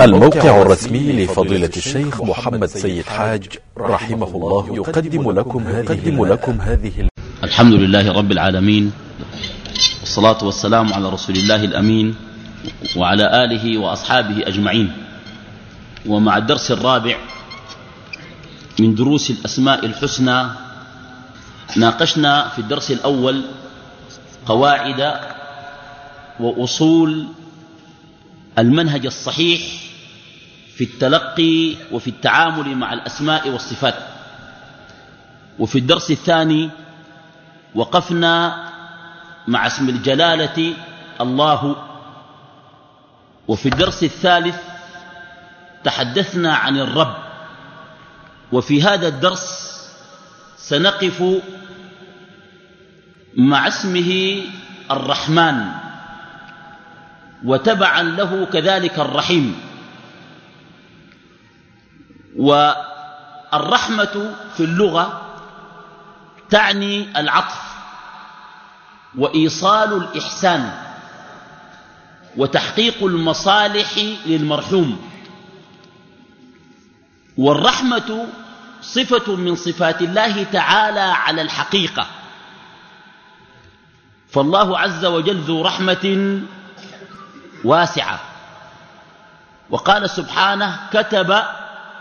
الموقع الرسمي لفضيلة الشيخ محمد سيد حاج رحمه الله يقدم لكم يقدم لكم هذه الحمد لله رب العالمين والصلاة والسلام على رسول الله الأمين وعلى آله وأصحابه أجمعين. ومع الدرس الرابع من دروس الأسماء الحسنى ناقشنا في الدرس الأول قواعد وأصول المنهج الصحيح في التلقي وفي التعامل مع الأسماء والصفات. وفي الدرس الثاني وقفنا مع اسم الجلالة الله. وفي الدرس الثالث تحدثنا عن الرب. وفي هذا الدرس سنقف مع اسمه الرحمن. وتبعا له كذلك الرحيم. والرحمة في اللغة تعني العطف وإيصال الإحسان وتحقيق المصالح للمرحوم. والرحمة صفة من صفات الله تعالى على الحقيقة. فالله عز وجل ذو رحمة واسعة. وقال سبحانه كتب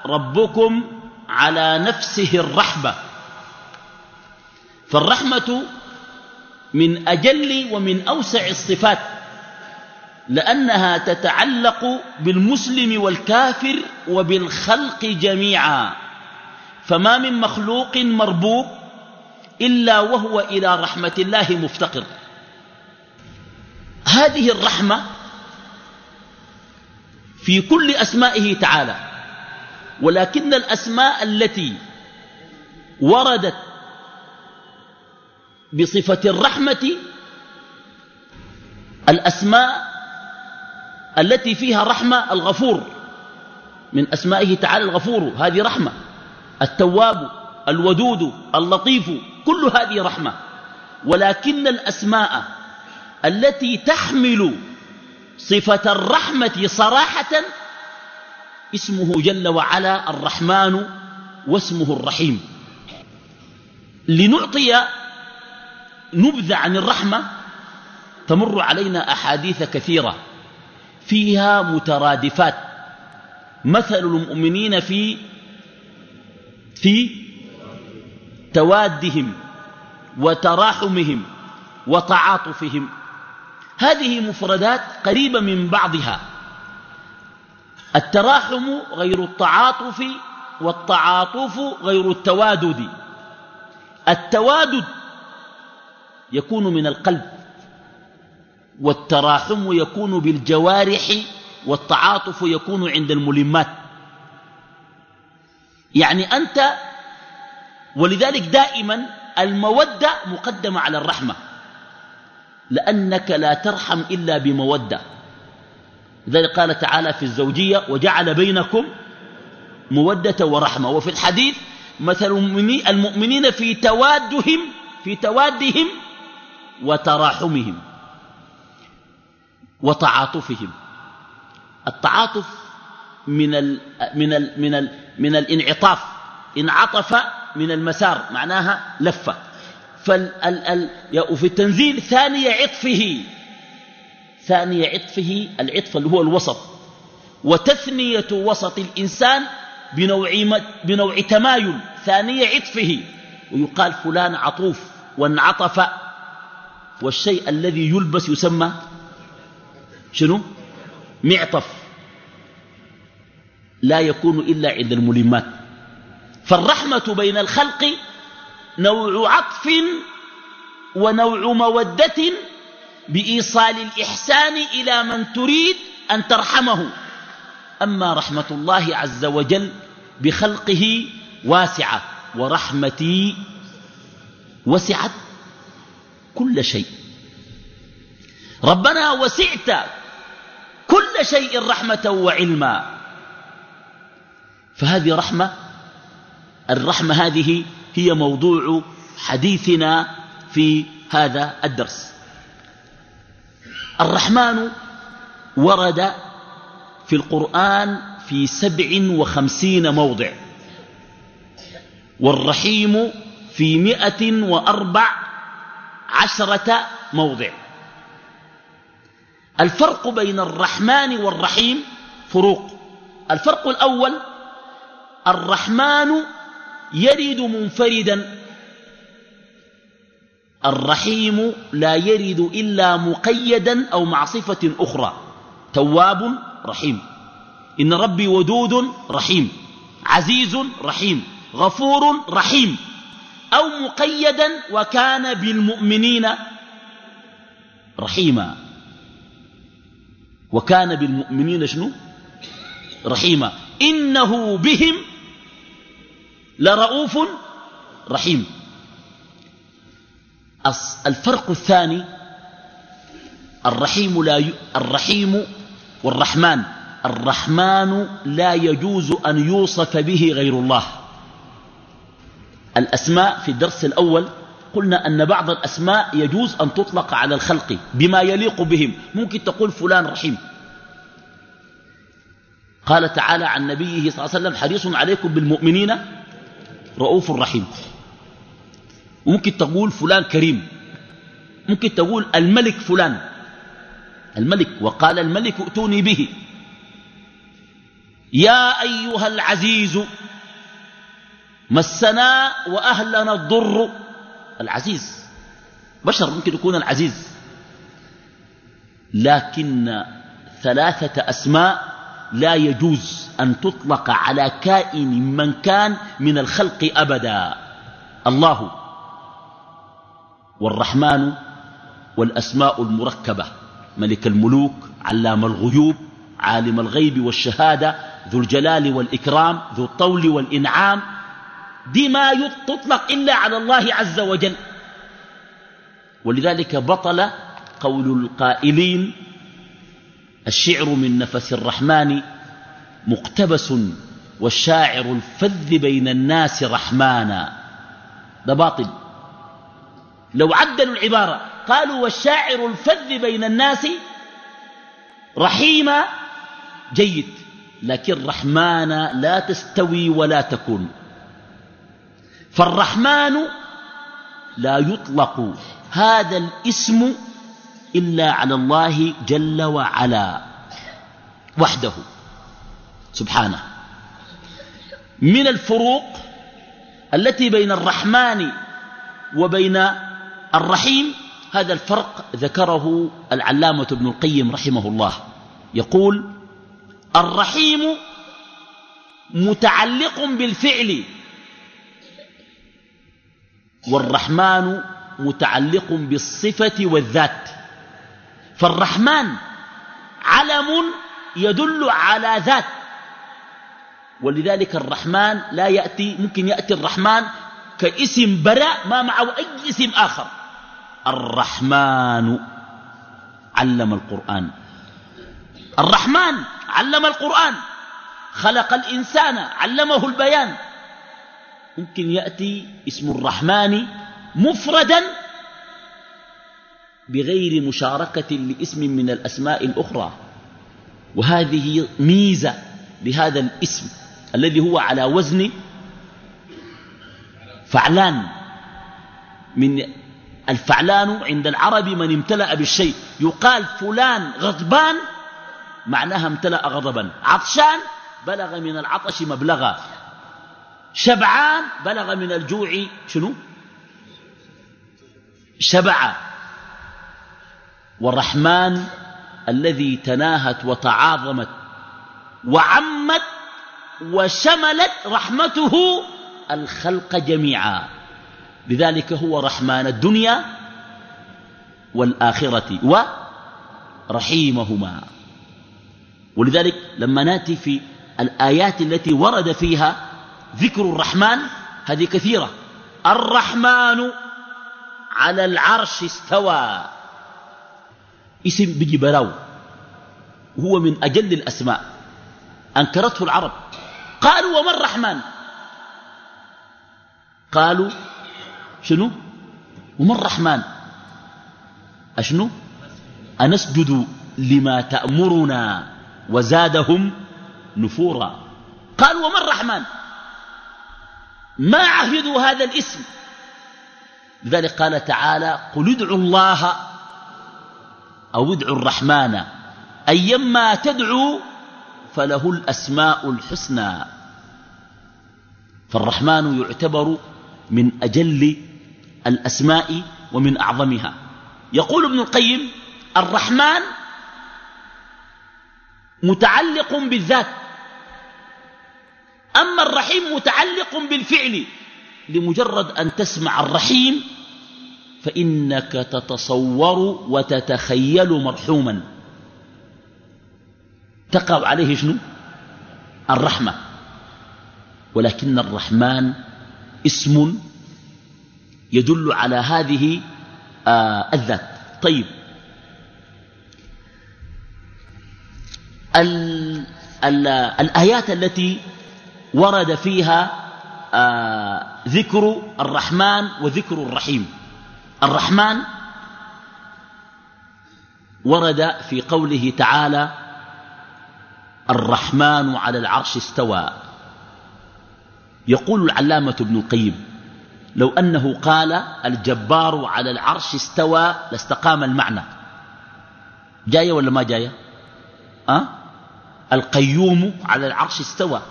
ربكم على نفسه الرحمة. فالرحمة من أجل ومن أوسع الصفات لأنها تتعلق بالمسلم والكافر وبالخلق جميعا. فما من مخلوق مربوب إلا وهو إلى رحمة الله مفتقر. هذه الرحمة في كل أسمائه تعالى. ولكن الأسماء التي وردت بصفة الرحمة الأسماء التي فيها رحمة الغفور. من أسمائه تعالى الغفور هذه رحمة. التواب الودود اللطيف كل هذه رحمة. ولكن الأسماء التي تحمل صفة الرحمة صراحة اسمه جل وعلا الرحمن واسمه الرحيم. لنعطي نبذة عن الرحمة تمر علينا أحاديث كثيرة فيها مترادفات. مثل المؤمنين في في توادهم وتراحمهم وتعاطفهم. هذه مفردات قريبة من بعضها. التراحم غير التعاطف والتعاطف غير التوادد. التوادد يكون من القلب والتراحم يكون بالجوارح والتعاطف يكون عند الملمات. يعني أنت ولذلك دائما المودة مقدمة على الرحمة. لأنك لا ترحم إلا بمودة. لذلك قال تعالى في الزوجية وجعل بينكم مودة ورحمة. وفي الحديث مثل المؤمنين في توادهم في توادهم وتراحمهم وتعاطفهم. التعاطف من ال من ال من ال من الانعطاف. انعطف من المسار معناها لفه فال وفي التنزيل ثاني عطفه. ثاني عطفه العطف اللي هو الوسط. وتثنية وسط الإنسان بنوع, بنوع تمايل. ثاني عطفه. ويقال فلان عطوف وانعطف. والشيء الذي يلبس يسمى شنو؟ معطف. لا يكون إلا عند الملمات. فالرحمة بين الخلق نوع عطف ونوع مودة بإيصال الإحسان إلى من تريد أن ترحمه. أما رحمة الله عز وجل بخلقه واسعة ورحمتي وسعت كل شيء. ربنا وسعت كل شيء رحمة وعلما. فهذه رحمة الرحمة هذه هي موضوع حديثنا في هذا الدرس. الرحمن ورد في القرآن في سبع وخمسين موضع والرحيم في مئة وأربع عشرة موضع. الفرق بين الرحمن والرحيم فروق. الفرق الأول الرحمن يرد منفردا. الرحيم لا يرد إلا مقيدا أو مع صفة أخرى. تواب رحيم. إن ربي ودود رحيم. عزيز رحيم. غفور رحيم. أو مقيدا وكان بالمؤمنين رحيما. وكان بالمؤمنين شنو؟ رحيما. إنه بهم لرؤوف رحيم. الفرق الثاني الرحيم لا ي... الرحيم والرحمن. الرحمن لا يجوز أن يوصف به غير الله. الأسماء في الدرس الأول قلنا أن بعض الأسماء يجوز أن تطلق على الخلق بما يليق بهم. ممكن تقول فلان رحيم. قال تعالى عن نبيه صلى الله عليه وسلم حريص عليكم بالمؤمنين رؤوف رحيم. ممكن تقول فلان كريم. ممكن تقول الملك فلان. الملك وقال الملك ائتوني به. يا أيها العزيز مسنا وأهلنا الضر. العزيز بشر ممكن يكون العزيز. لكن ثلاثة أسماء لا يجوز. أن تطلق على كائن من كان من الخلق أبدا. الله والرحمن والأسماء المركبة. ملك الملوك علام الغيوب عالم الغيب والشهادة ذو الجلال والإكرام ذو الطول والإنعام. دي ما تطلق إلا على الله عز وجل. ولذلك بطل قول القائلين الشعر من نفس الرحمن مقتبس والشاعر الفذ بين الناس رحمانا. ده باطل. لو عدلوا العبارة قالوا والشاعر الفذ بين الناس رحيما جيد. لكن رحمن لا تستوي ولا تكون. فالرحمن لا يطلق هذا الاسم إلا على الله جل وعلا وحده. سبحانه. من الفروق التي بين الرحمن وبين الرحيم هذا الفرق ذكره العلامة ابن القيم رحمه الله. يقول الرحيم متعلق بالفعل والرحمن متعلق بالصفة والذات. فالرحمن علم يدل على ذات ولذلك الرحمن لا يأتي ممكن يأتي الرحمن كاسم براء ما معه أي اسم آخر. الرحمن علم القرآن. الرحمن علم القرآن. خلق الإنسان علمه البيان. ممكن يأتي اسم الرحمن مفردا بغير مشاركة لاسم من الأسماء الأخرى. وهذه ميزة لهذا الاسم. الذي هو على وزن فعلان. من الفعلان عند العرب من امتلأ بالشيء. يقال فلان غضبان معناها امتلأ غضبا. عطشان بلغ من العطش مبلغا. شبعان بلغ من الجوع شنو؟ شبع والرحمن الذي تناهت وتعاظمت وعمت وشملت رحمته الخلق جميعا. لذلك هو رحمن الدنيا والآخرة ورحيمهما. ولذلك لما نأتي في الآيات التي ورد فيها ذكر الرحمن هذه كثيرة. الرحمن على العرش استوى. اسم بيجي براو وهو من أجل الأسماء. أنكرته العرب. قالوا وما الرحمن؟ قالوا شنو؟ وما الرحمن؟ أشنو؟ أنسجد لما تأمرنا وزادهم نفورا. قال وما الرحمن؟ ما عهدوا هذا الاسم. لذلك قال تعالى قل ادعوا الله أو ادعوا الرحمن. أيما تدعوا فله الأسماء الحسنى. فالرحمن يعتبر من أجل الأسماء ومن أعظمها. يقول ابن القيم الرحمن متعلق بالذات. أما الرحيم متعلق بالفعل لمجرد أن تسمع الرحيم فإنك تتصور وتتخيل مرحوما. تقع عليه شنو؟ الرحمة. ولكن الرحمن اسم يدل على هذه آه الذات. طيب. ال ال الآيات التي ورد فيها آه ذكر الرحمن وذكر الرحيم. الرحمن ورد في قوله تعالى الرحمن على العرش استوى. يقول العلامة ابن القيم لو أنه قال الجبار على العرش استوى لاستقام المعنى. جاية ولا ما جاية؟ أه؟ القيوم على العرش استوى.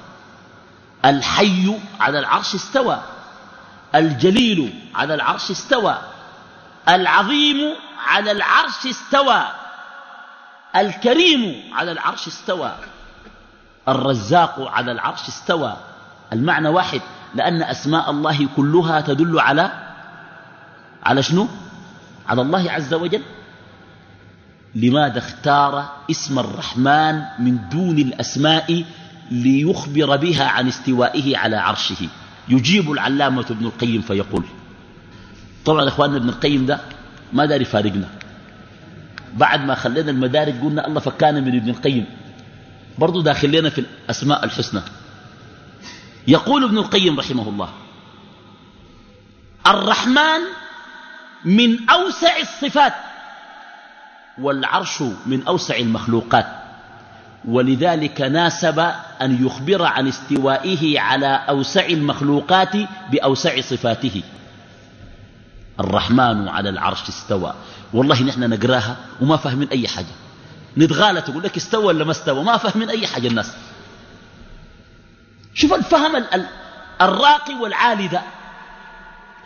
الحي على العرش استوى. الجليل على العرش استوى. العظيم على العرش استوى. الكريم على العرش استوى. الرزاق على العرش استوى. المعنى واحد لأن أسماء الله كلها تدل على على شنو؟ على الله عز وجل. لماذا اختار اسم الرحمن من دون الأسماء ليخبر بها عن استوائه على عرشه؟ يجيب العلامة ابن القيم فيقول. طبعا إخواننا ابن القيم ده ما دار يفارقنا بعد ما خلينا المدارك قلنا الله فكانا من ابن القيم. برضو داخل لنا في الأسماء الحسنى. يقول ابن القيم رحمه الله الرحمن من أوسع الصفات والعرش من أوسع المخلوقات ولذلك ناسب أن يخبر عن استوائه على أوسع المخلوقات بأوسع صفاته. الرحمن على العرش استوى. والله نحن نقراها وما فاهمين أي حاجة. نتغالى تقول لك استوى ولا ما استوى؟ ما فاهمين أي حاجة الناس. شوف الفهم الراقي والعالي ذا.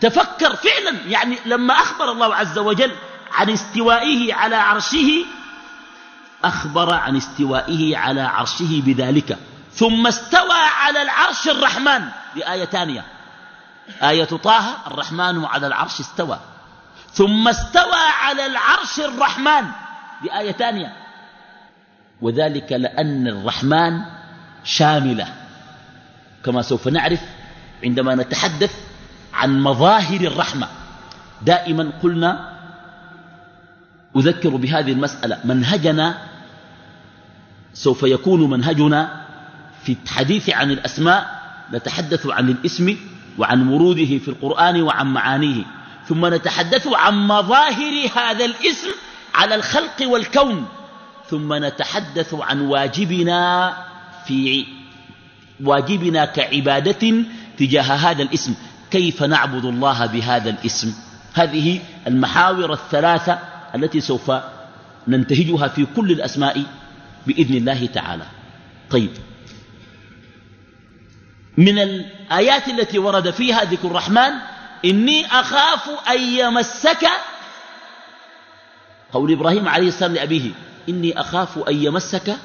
تفكر فعلا يعني لما أخبر الله عز وجل عن استوائه على عرشه أخبر عن استوائه على عرشه بذلك. ثم استوى على العرش الرحمن. بآية ثانية. آية طه الرحمن على العرش استوى. ثم استوى على العرش الرحمن. بآية ثانية. وذلك لأن الرحمن شاملة. كما سوف نعرف عندما نتحدث عن مظاهر الرحمة. دائما قلنا أذكر بهذه المسألة منهجنا سوف يكون منهجنا في الحديث عن الأسماء نتحدث عن الاسم وعن وروده في القرآن وعن معانيه ثم نتحدث عن مظاهر هذا الاسم على الخلق والكون. ثم نتحدث عن واجبنا في واجبنا كعبادة تجاه هذا الاسم. كيف نعبد الله بهذا الاسم؟ هذه المحاور الثلاثة التي سوف ننتهجها في كل الأسماء بإذن الله تعالى. طيب. من الآيات التي ورد فيها ذكر الرحمن إني أخاف أن يمسك قول إبراهيم عليه السلام لأبيه إني أخاف أن يمسك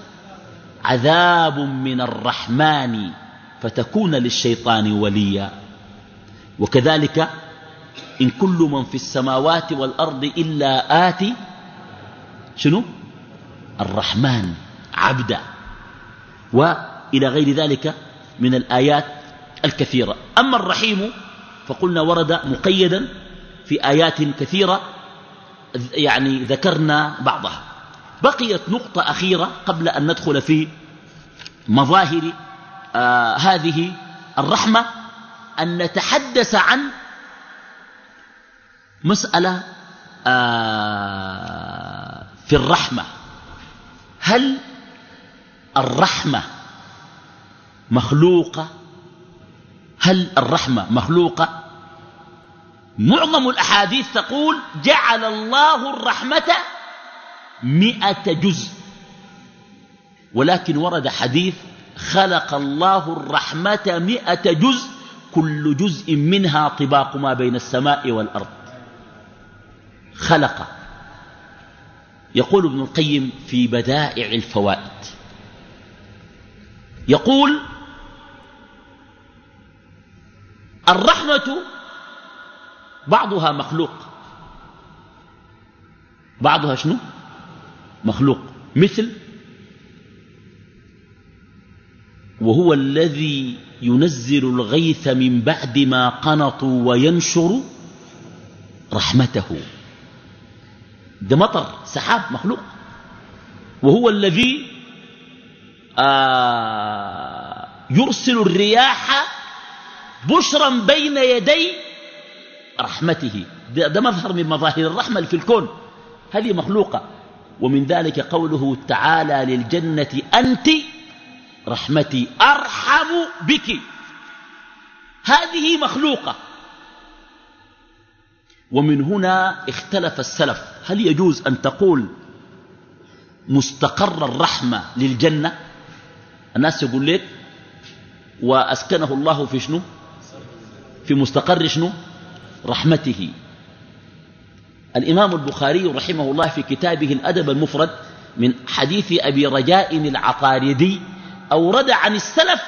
عذاب من الرحمن فتكون للشيطان وليا. وكذلك إن كل من في السماوات والأرض إلا آتي شنو؟ الرحمن عبدا. وإلى غير ذلك من الآيات الكثيرة. أما الرحيم فقلنا ورد مقيدا في آيات كثيرة يعني ذكرنا بعضها. بقيت نقطة أخيرة قبل أن ندخل في مظاهر آه هذه الرحمة أن نتحدث عن مسألة آه في الرحمة. هل الرحمة مخلوقة؟ هل الرحمة مخلوقة؟ معظم الأحاديث تقول جعل الله الرحمة مئة جزء. ولكن ورد حديث خلق الله الرحمة مئة جزء كل جزء منها طباق ما بين السماء والأرض. خلق. يقول ابن القيم في بدائع الفوائد. يقول الرحمة بعضها مخلوق بعضها شنو؟ مخلوق مثل وهو الذي ينزل الغيث من بعد ما قنطوا وينشر رحمته. ده مطر سحاب مخلوق. وهو الذي آه يرسل الرياح بشرا بين يدي رحمته. ده, مظهر من مظاهر الرحمة في الكون. هذه مخلوقة. ومن ذلك قوله تعالى للجنة أنت رحمتي أرحم بك. هذه مخلوقة. ومن هنا اختلف السلف. هل يجوز أن تقول مستقر الرحمة للجنة؟ الناس يقول لك وأسكنه الله في شنو؟ في مستقر شنو؟ رحمته. الإمام البخاري رحمه الله في كتابه الأدب المفرد من حديث أبي رجاء العطاردي أورد عن السلف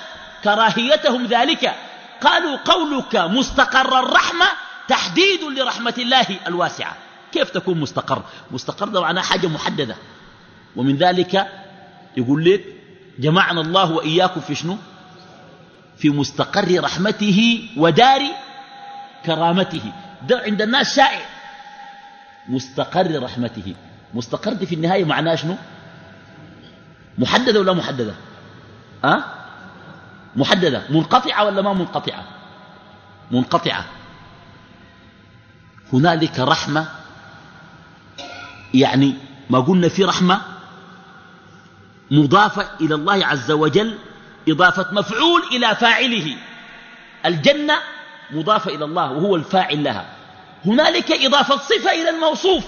كراهيتهم ذلك. قالوا قولك مستقر الرحمة تحديد لرحمة الله الواسعة. كيف تكون مستقر؟ مستقر ده حاجة محددة. ومن ذلك يقول لك جمعنا الله وإياكم في شنو؟ في مستقر رحمته ودار كرامته. ده عند الناس شائع. مستقر رحمته. مستقر دي في النهاية معناه شنو؟ محددة ولا محددة؟ أه؟ محددة. منقطعة ولا ما منقطعة؟ منقطعة. هنالك رحمة يعني ما قلنا في رحمة مضافة إلى الله عز وجل إضافة مفعول إلى فاعله. الجنة مضافة إلى الله وهو الفاعل لها. هنالك إضافة صفة إلى الموصوف.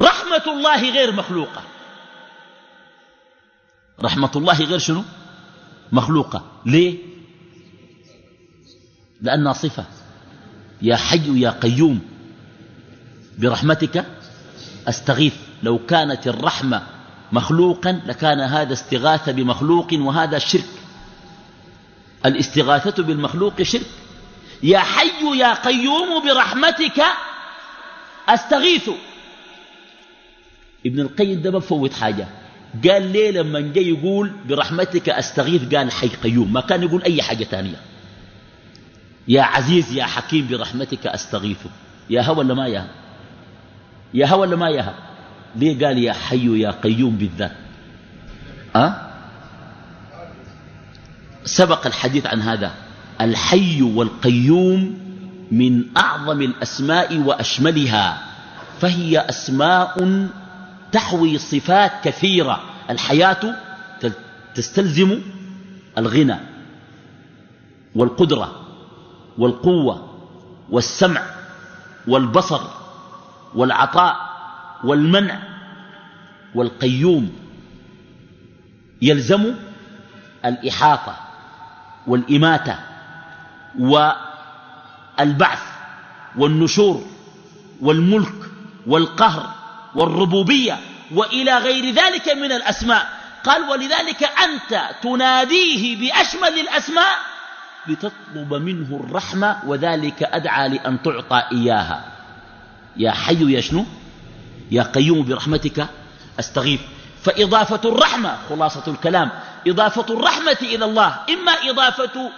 رحمة الله غير مخلوقة. رحمة الله غير شنو؟ مخلوقة. ليه؟ لأنها صفة. يا حي يا قيوم برحمتك أستغيث. لو كانت الرحمة مخلوقا لكان هذا استغاثة بمخلوق وهذا شرك. الاستغاثة بالمخلوق شرك. يا حي يا قيوم برحمتك أستغيث. ابن القيم ده بفوت حاجة. قال ليه لما جاي يقول برحمتك أستغيث؟ قال حي قيوم. ما كان يقول أي حاجة ثانية يا عزيز يا حكيم برحمتك أستغيث. يا هو ولا ما يا يا هو ولا ما يا ليه قال يا حي يا قيوم بالذات؟ أه؟ سبق الحديث عن هذا. الحي والقيوم من أعظم الأسماء وأشملها فهي أسماء تحوي صفات كثيرة. الحياة تستلزم الغنى والقدرة والقوة والسمع والبصر والعطاء والمنع والقيوم. يلزم الإحاطة والإماتة والبعث والنشور والملك والقهر والربوبية وإلى غير ذلك من الأسماء. قال ولذلك أنت تناديه بأشمل الأسماء لتطلب منه الرحمة وذلك أدعى لأن تعطى إياها. يا حي يا شنو؟ يا قيوم برحمتك أستغيث. فإضافة الرحمة خلاصة الكلام إضافة الرحمة إلى الله إما إضافة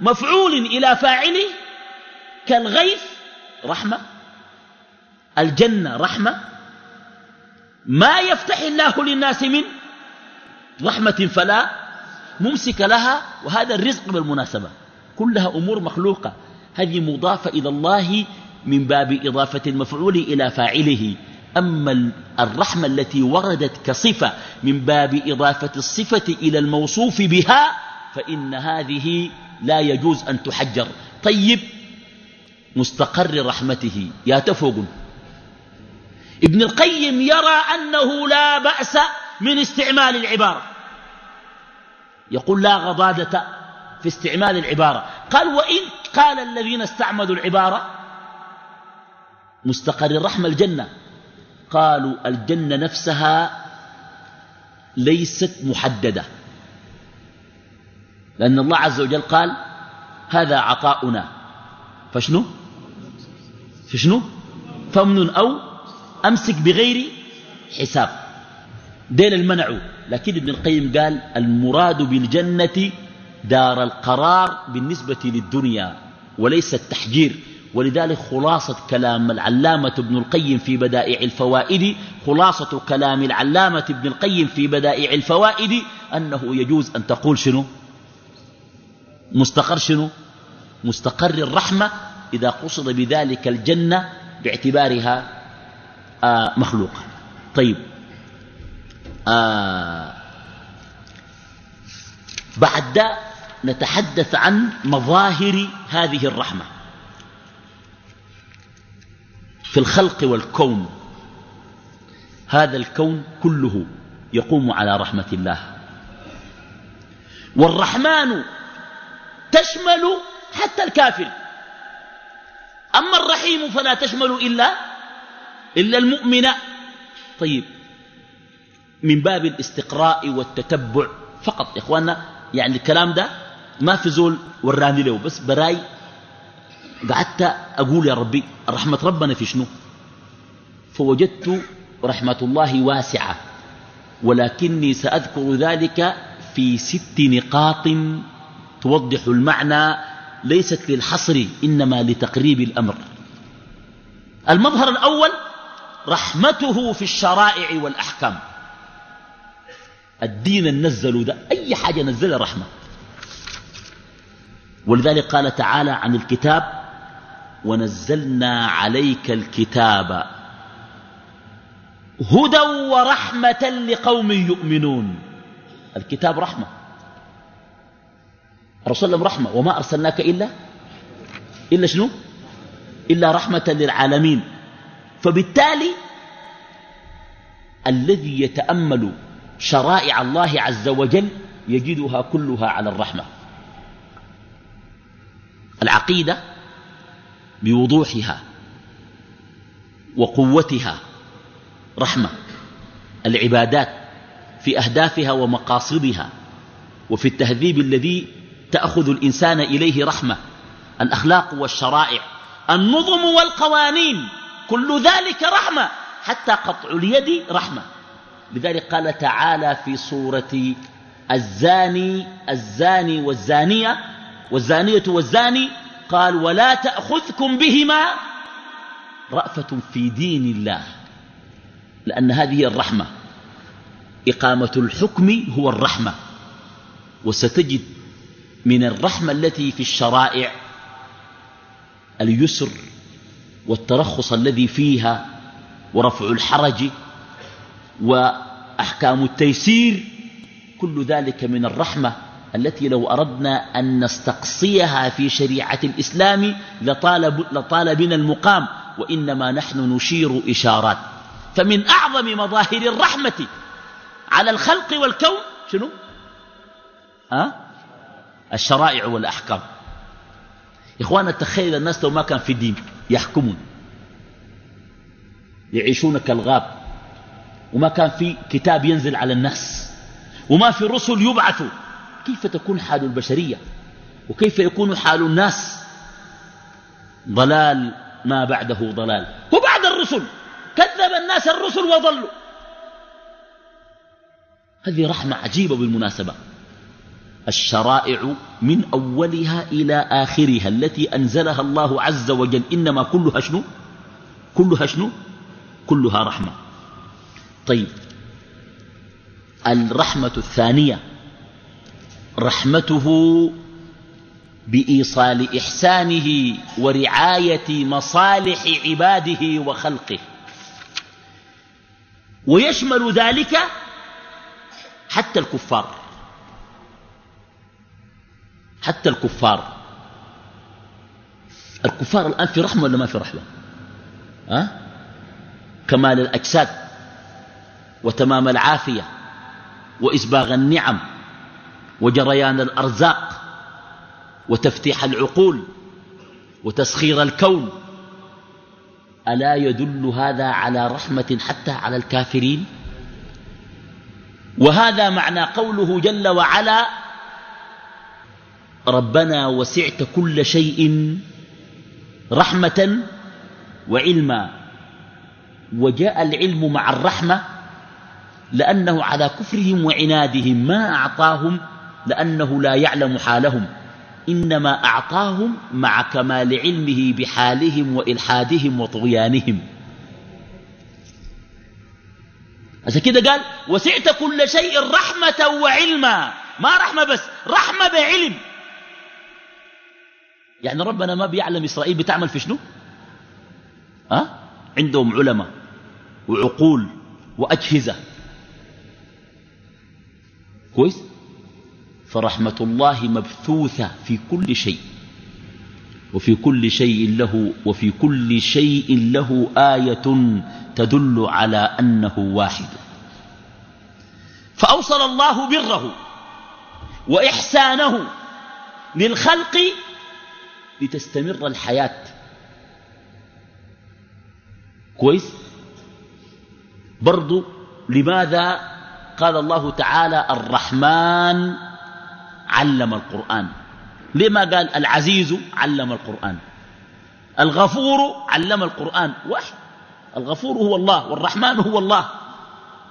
مفعول إلى فاعله كالغيث رحمة. الجنة رحمة. ما يفتح الله للناس من رحمة فلا ممسك لها وهذا الرزق بالمناسبة. كلها أمور مخلوقة. هذه مضافة إلى الله من باب إضافة المفعول إلى فاعله. أما الرحمة التي وردت كصفة من باب إضافة الصفة إلى الموصوف بها فإن هذه لا يجوز أن تحجر. طيب مستقر رحمته. يا تفوق ابن القيم يرى أنه لا بأس من استعمال العبارة. يقول لا غضاضة في استعمال العبارة. قال وإن قال الذين استعملوا العبارة مستقر الرحمة الجنة. قالوا الجنة نفسها ليست محددة. لأن الله عز وجل قال هذا عطاؤنا. فشنو؟ فشنو؟ فمن أو أمسك بغير حساب. دين المنع. لكن ابن القيم قال المراد بالجنة دار القرار بالنسبة للدنيا وليس التحجير. ولذلك خلاصة كلام العلامة ابن القيم في بدائع الفوائد خلاصة كلام العلامة ابن القيم في بدائع الفوائد أنه يجوز أن تقول شنو؟ مستقر شنو؟ مستقر الرحمة إذا قصد بذلك الجنة باعتبارها آه مخلوقة طيب آه بعد نتحدث عن مظاهر هذه الرحمة. في الخلق والكون هذا الكون كله يقوم على رحمة الله. والرحمن تشمل حتى الكافر. أما الرحيم فلا تشمل إلا إلا المؤمن. طيب من باب الاستقراء والتتبع فقط يا إخواننا يعني الكلام ده ما في زول وراني له بس براي قعدت أقول يا ربي رحمة ربنا في شنو؟ فوجدت رحمة الله واسعة ولكني سأذكر ذلك في ست نقاط توضح المعنى ليست للحصر إنما لتقريب الأمر. المظهر الأول رحمته في الشرائع والأحكام. الدين النزل ده أي حاجة نزل رحمة. ولذلك قال تعالى عن الكتاب ونزلنا عليك الكتاب هدى ورحمة لقوم يؤمنون. الكتاب رحمة. الرسول لهم رحمة. وما أرسلناك إلا إلا شنو؟ إلا رحمة للعالمين. فبالتالي الذي يتأمل شرائع الله عز وجل يجدها كلها على الرحمة. العقيدة بوضوحها وقوتها رحمة. العبادات في أهدافها ومقاصدها وفي التهذيب الذي تأخذ الإنسان إليه رحمة الأخلاق والشرائع النظم والقوانين كل ذلك رحمة حتى قطع اليد رحمة. لذلك قال تعالى في سورة الزاني الزاني والزانية والزانية والزاني قال ولا تأخذكم بهما رأفة في دين الله لأن هذه الرحمة إقامة الحكم هو الرحمة وستجد من الرحمة التي في الشرائع اليسر والترخص الذي فيها ورفع الحرج وأحكام التيسير كل ذلك من الرحمة التي لو أردنا أن نستقصيها في شريعة الإسلام لطال, لطال بنا المقام وإنما نحن نشير إشارات فمن أعظم مظاهر الرحمة على الخلق والكون شنو أه؟ الشرائع والأحكام. إخوانا تخيل الناس لو ما كان في دين يحكمون يعيشون كالغاب وما كان في كتاب ينزل على الناس وما في رسل يبعثوا. كيف تكون حال البشرية؟ وكيف يكون حال الناس؟ ضلال ما بعده ضلال. وبعد الرسل كذب الناس الرسل وضلوا. هذه رحمة عجيبة بالمناسبة. الشرائع من أولها إلى آخرها التي أنزلها الله عز وجل. إنما كلها شنو؟ كلها شنو؟ كلها رحمة. طيب. الرحمة الثانية رحمته بإيصال إحسانه ورعاية مصالح عباده وخلقه. ويشمل ذلك حتى الكفار. حتى الكفار. الكفار الآن في رحمة ولا ما في رحمة؟ أه؟ كمال الأجساد وتمام العافية وإسباغ النعم وجريان الأرزاق وتفتيح العقول وتسخير الكون. ألا يدل هذا على رحمة حتى على الكافرين؟ وهذا معنى قوله جل وعلا ربنا وسعت كل شيء رحمة وعلما. وجاء العلم مع الرحمة لأنه على كفرهم وعنادهم. ما أعطاهم لأنه لا يعلم حالهم. إنما أعطاهم مع كمال علمه بحالهم وإلحادهم وطغيانهم. عشان كده قال وسعت كل شيء رحمة وعلما. ما رحمة بس رحمة بعلم. يعني ربنا ما بيعلم إسرائيل بتعمل في شنو؟ أه؟ عندهم علماء وعقول وأجهزة. كويس؟ فرحمة الله مبثوثة في كل شيء. وفي كل شيء له وفي كل شيء له آية تدل على أنه واحد. فأوصل الله بره وإحسانه للخلق لتستمر الحياة. كويس؟ برضو لماذا قال الله تعالى الرحمن علم القرآن؟ لما قال العزيز علم القرآن؟ الغفور علم القرآن. واحد. الغفور هو الله والرحمن هو الله.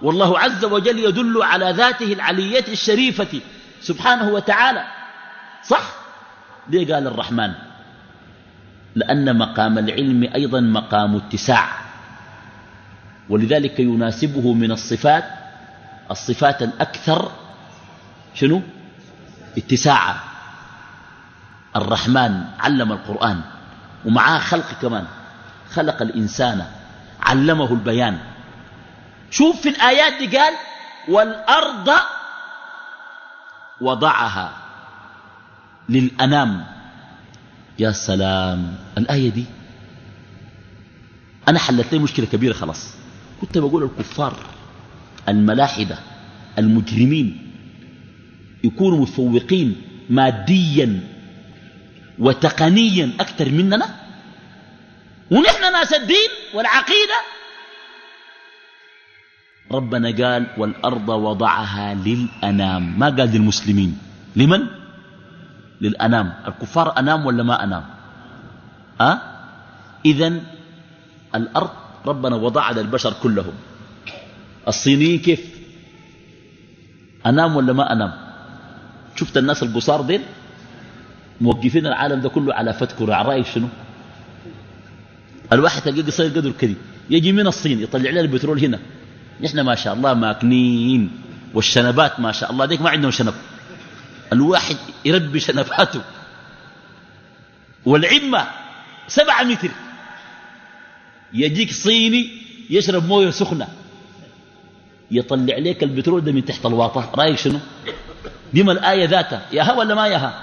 والله عز وجل يدل على ذاته العلية الشريفة سبحانه وتعالى. صح؟ ليه قال الرحمن؟ لأن مقام العلم أيضا مقام اتساع. ولذلك يناسبه من الصفات الصفات الأكثر شنو؟ اتساعا. الرحمن علم القرآن ومعاه خلق كمان. خلق الإنسان علمه البيان. شوف في الآيات دي قال والأرض وضعها للأنام. يا سلام الآية دي. أنا حلت لي مشكلة كبيرة خلاص. كنت بقول الكفار الملاحدة المجرمين يكونوا متفوقين ماديا وتقنيا أكثر مننا؟ ونحن ناس الدين والعقيدة؟ ربنا قال والأرض وضعها للأنام. ما قال للمسلمين. لمن؟ للأنام. الكفار أنام ولا ما أنام؟ أه؟ إذن الأرض ربنا وضعها للبشر كلهم. الصينيين كيف؟ أنام ولا ما أنام؟ شفت الناس القصار دين موقفين العالم ده كله على فتكر رأيك شنو؟ الواحد تلقى قصير قدر كذي يجي من الصين يطلع لنا البترول هنا. نحن ما شاء الله ماكنين. والشنبات ما شاء الله. ديك ما عندهم شنب. الواحد يربي شنباته والعمة سبعة متر. يجيك صيني يشرب موية سخنة. يطلع لك البترول ده من تحت الواطة. رأيك شنو؟ دي ما الآية ذاتها. ياها ولا ما ياها؟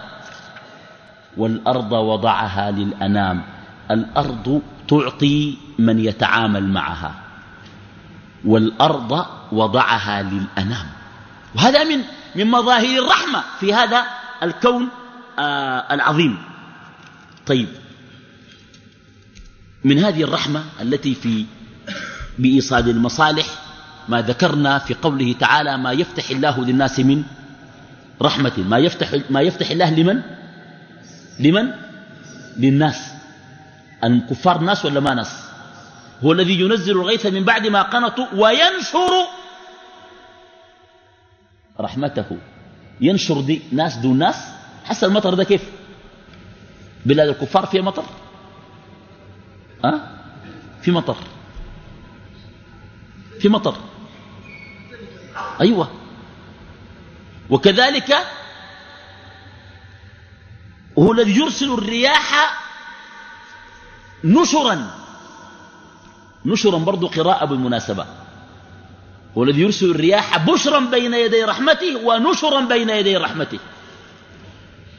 والأرض وضعها للأنام. الأرض تعطي من يتعامل معها. والأرض وضعها للأنام. وهذا من من مظاهر الرحمة في هذا الكون آه العظيم. طيب. من هذه الرحمة التي في بإيصال المصالح ما ذكرنا في قوله تعالى ما يفتح الله للناس من رحمة ما يفتح, ما يفتح الله لمن؟ لمن؟ للناس. الكفار ناس ولا ما ناس؟ هو الذي ينزل الغيث من بعد ما قنطوا وينشر رحمته. ينشر دي ناس دون ناس. حس المطر ده كيف؟ بلاد الكفار فيها مطر؟ أه؟ في مطر. في مطر. أيوة. وكذلك هو الذي يرسل الرياح نشرا. نشرا برضو قراءة بالمناسبة. والذي يرسل الرياح بشرا بين يدي رحمته ونشرا بين يدي رحمته.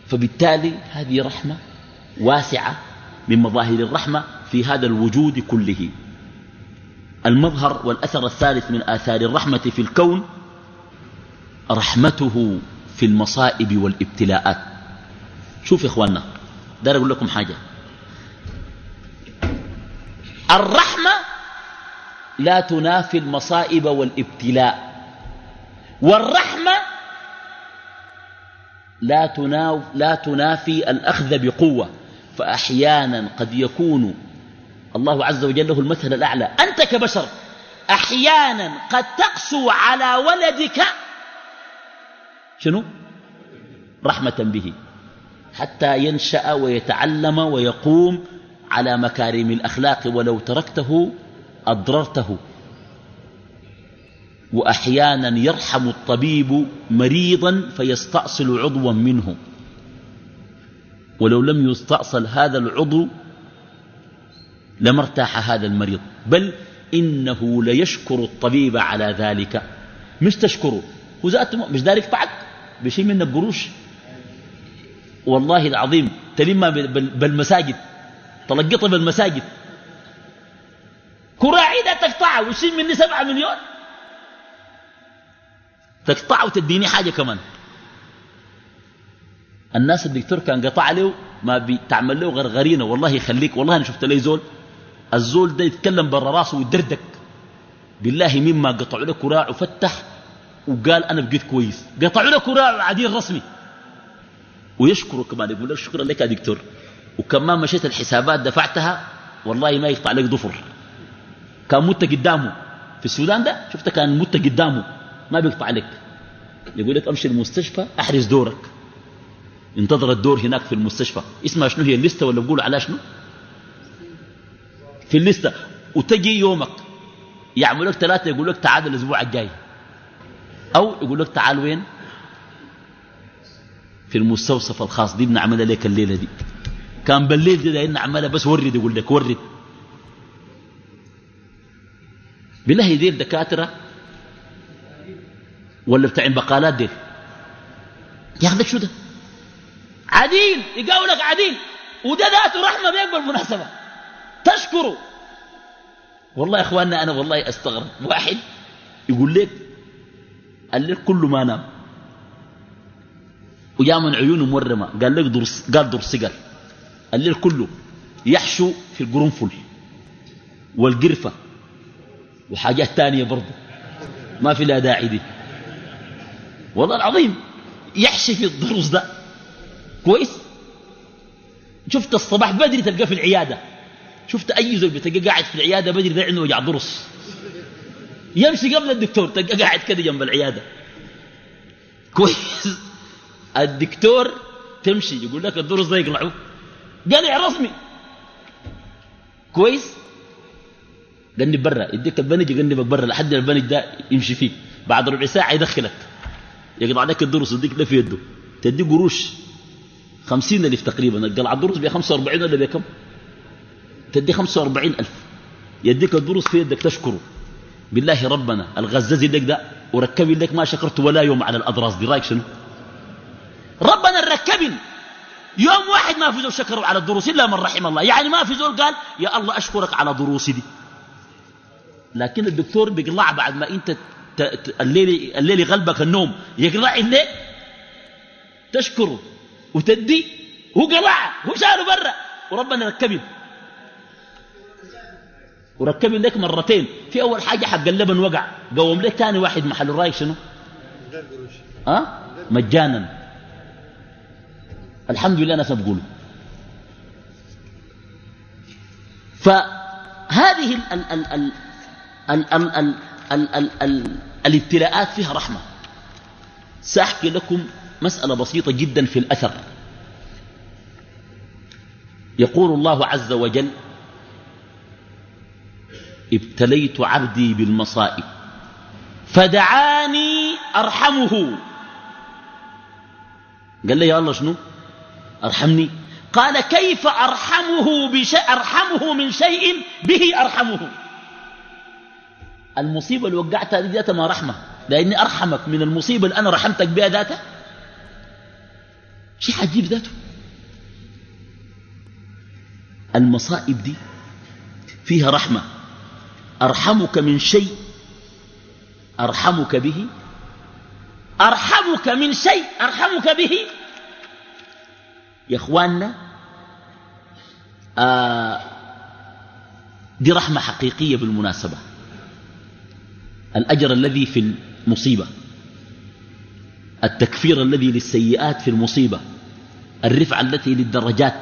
فبالتالي هذه رحمة واسعة من مظاهر الرحمة في هذا الوجود كله. المظهر والأثر الثالث من آثار الرحمة في الكون رحمته في المصائب والابتلاءات. شوف يا إخواننا دار أقول لكم حاجة. الرحمة لا تنافي المصائب والابتلاء. والرحمة لا, تناف لا تنافي الأخذ بقوة. فأحيانا قد يكون الله عز وجل له المثل الأعلى. أنت كبشر أحيانا قد تقسو على ولدك شنو؟ رحمة به. حتى ينشأ ويتعلم ويقوم على مكارم الأخلاق ولو تركته أضررته. وأحيانا يرحم الطبيب مريضا فيستأصل عضوا منه. ولو لم يستأصل هذا العضو لما ارتاح هذا المريض. بل إنه ليشكر الطبيب على ذلك. مش تشكره. هو مش دارك يقطعك بشيء منك قروش والله العظيم تلمها بالمساجد. تلقطها بالمساجد. كراعي تقطعها وشيل مني سبعة مليون؟ تقطع وتديني حاجة كمان. الناس الدكتور كان قطع له ما بتعمل له غرغرينه والله يخليك والله أنا شفت لي زول. الزول ده يتكلم برا راسه ويدردك. بالله مما قطعوا له كراع وفتح وقال أنا بقيت كويس. قطعوا له كراع عديل رسمي. ويشكره كمان يقول لك شكرا لك يا دكتور. وكمان مشيت الحسابات دفعتها والله ما يقطع لك ضفر كان مت قدامه. في السودان ده شفت كان مت قدامه. ما بيقطع لك يقول لك أمشي المستشفى احرز دورك. انتظر الدور هناك في المستشفى. اسمها شنو هي الليستة ولا بقول على شنو؟ في الليستة. وتجي يومك. يعمل لك ثلاثة يقول لك تعال الأسبوع الجاي. أو يقول لك تعال وين؟ في المستوصف الخاص. دي بنعملها لك الليلة دي. كان بالليل دي نعملها بس ورد يقول لك ورد. بالله يدير دكاترة؟ ولا بتاع بقالات ديل؟ ياخذك شو ده؟ عديل! يقاولك عديل! وده ذاته رحمة بيك بالمناسبه تشكره. والله يا إخواننا أنا والله أستغرب. واحد يقول لك الليل كله ما نام. وجاء من عيونه مورمه قال لك درس قال درس قال. الليل كله يحشو في القرنفل والقرفة. وحاجات تانية برضه ما في لا داعي دي. والله العظيم يحشي في الضروس ده. كويس؟ شفت الصباح بدري تلقاه في العيادة. شفت أي زول بتلقى قاعد في العيادة بدري ده عنده وجع ضرس يمشي قبل الدكتور تلقى قاعد كده جنب العيادة. كويس؟ الدكتور تمشي يقول لك الضرس ده يقلعه قلع رسمي. كويس؟ جنب برا يديك البنج يجنبك برا لحد البنج ده يمشي فيك. بعد ربع ساعة يدخلك. يقطع لك الدرس يديك ده في يده. تدي قروش. خمسين ألف تقريبا. القلع الدروس ب 45 ولا بكم تدي 45 ألف. يديك الدروس في يدك تشكره. بالله ربنا الغزازي لك ده وركبي لك ما شكرت ولا يوم على الأضراس دي. رأيك شنو؟ ربنا الركبن يوم واحد ما في زول شكروا على الدروس إلا من رحم الله. يعني ما في زول قال يا الله أشكرك على دروسي دي. لكن الدكتور بيقلع بعد ما انت الليل, الليل يغلبك النوم يقلع الليل تشكره وتدي هو قلع هو شاله برا. وربنا ركبه. وركبه لك مرتين. في أول حاجة حق اللبن وقع. قوم لك ثاني واحد محل الرأي شنو؟ أه؟ مجانا. الحمد لله ناس بقوله فهذه ال ال ال ال ال ال ال ال ال الابتلاءات فيها رحمة. سأحكي لكم مسألة بسيطة جدا في الأثر. يقول الله عز وجل ابتليت عبدي بالمصائب فدعاني أرحمه. قال لي يا الله شنو؟ أرحمني. قال كيف أرحمه, بشيء أرحمه من شيء به أرحمه. المصيبة اللي وقعتها دي ذاتها ما رحمة. لأني أرحمك من المصيبة اللي أنا رحمتك بها ذاتها. شيء عجيب ذاته. المصائب دي فيها رحمة. أرحمك من شيء أرحمك به. أرحمك من شيء أرحمك به. يا إخواننا آه دي رحمة حقيقية بالمناسبة. الأجر الذي في المصيبة التكفير الذي للسيئات في المصيبة الرفعة التي للدرجات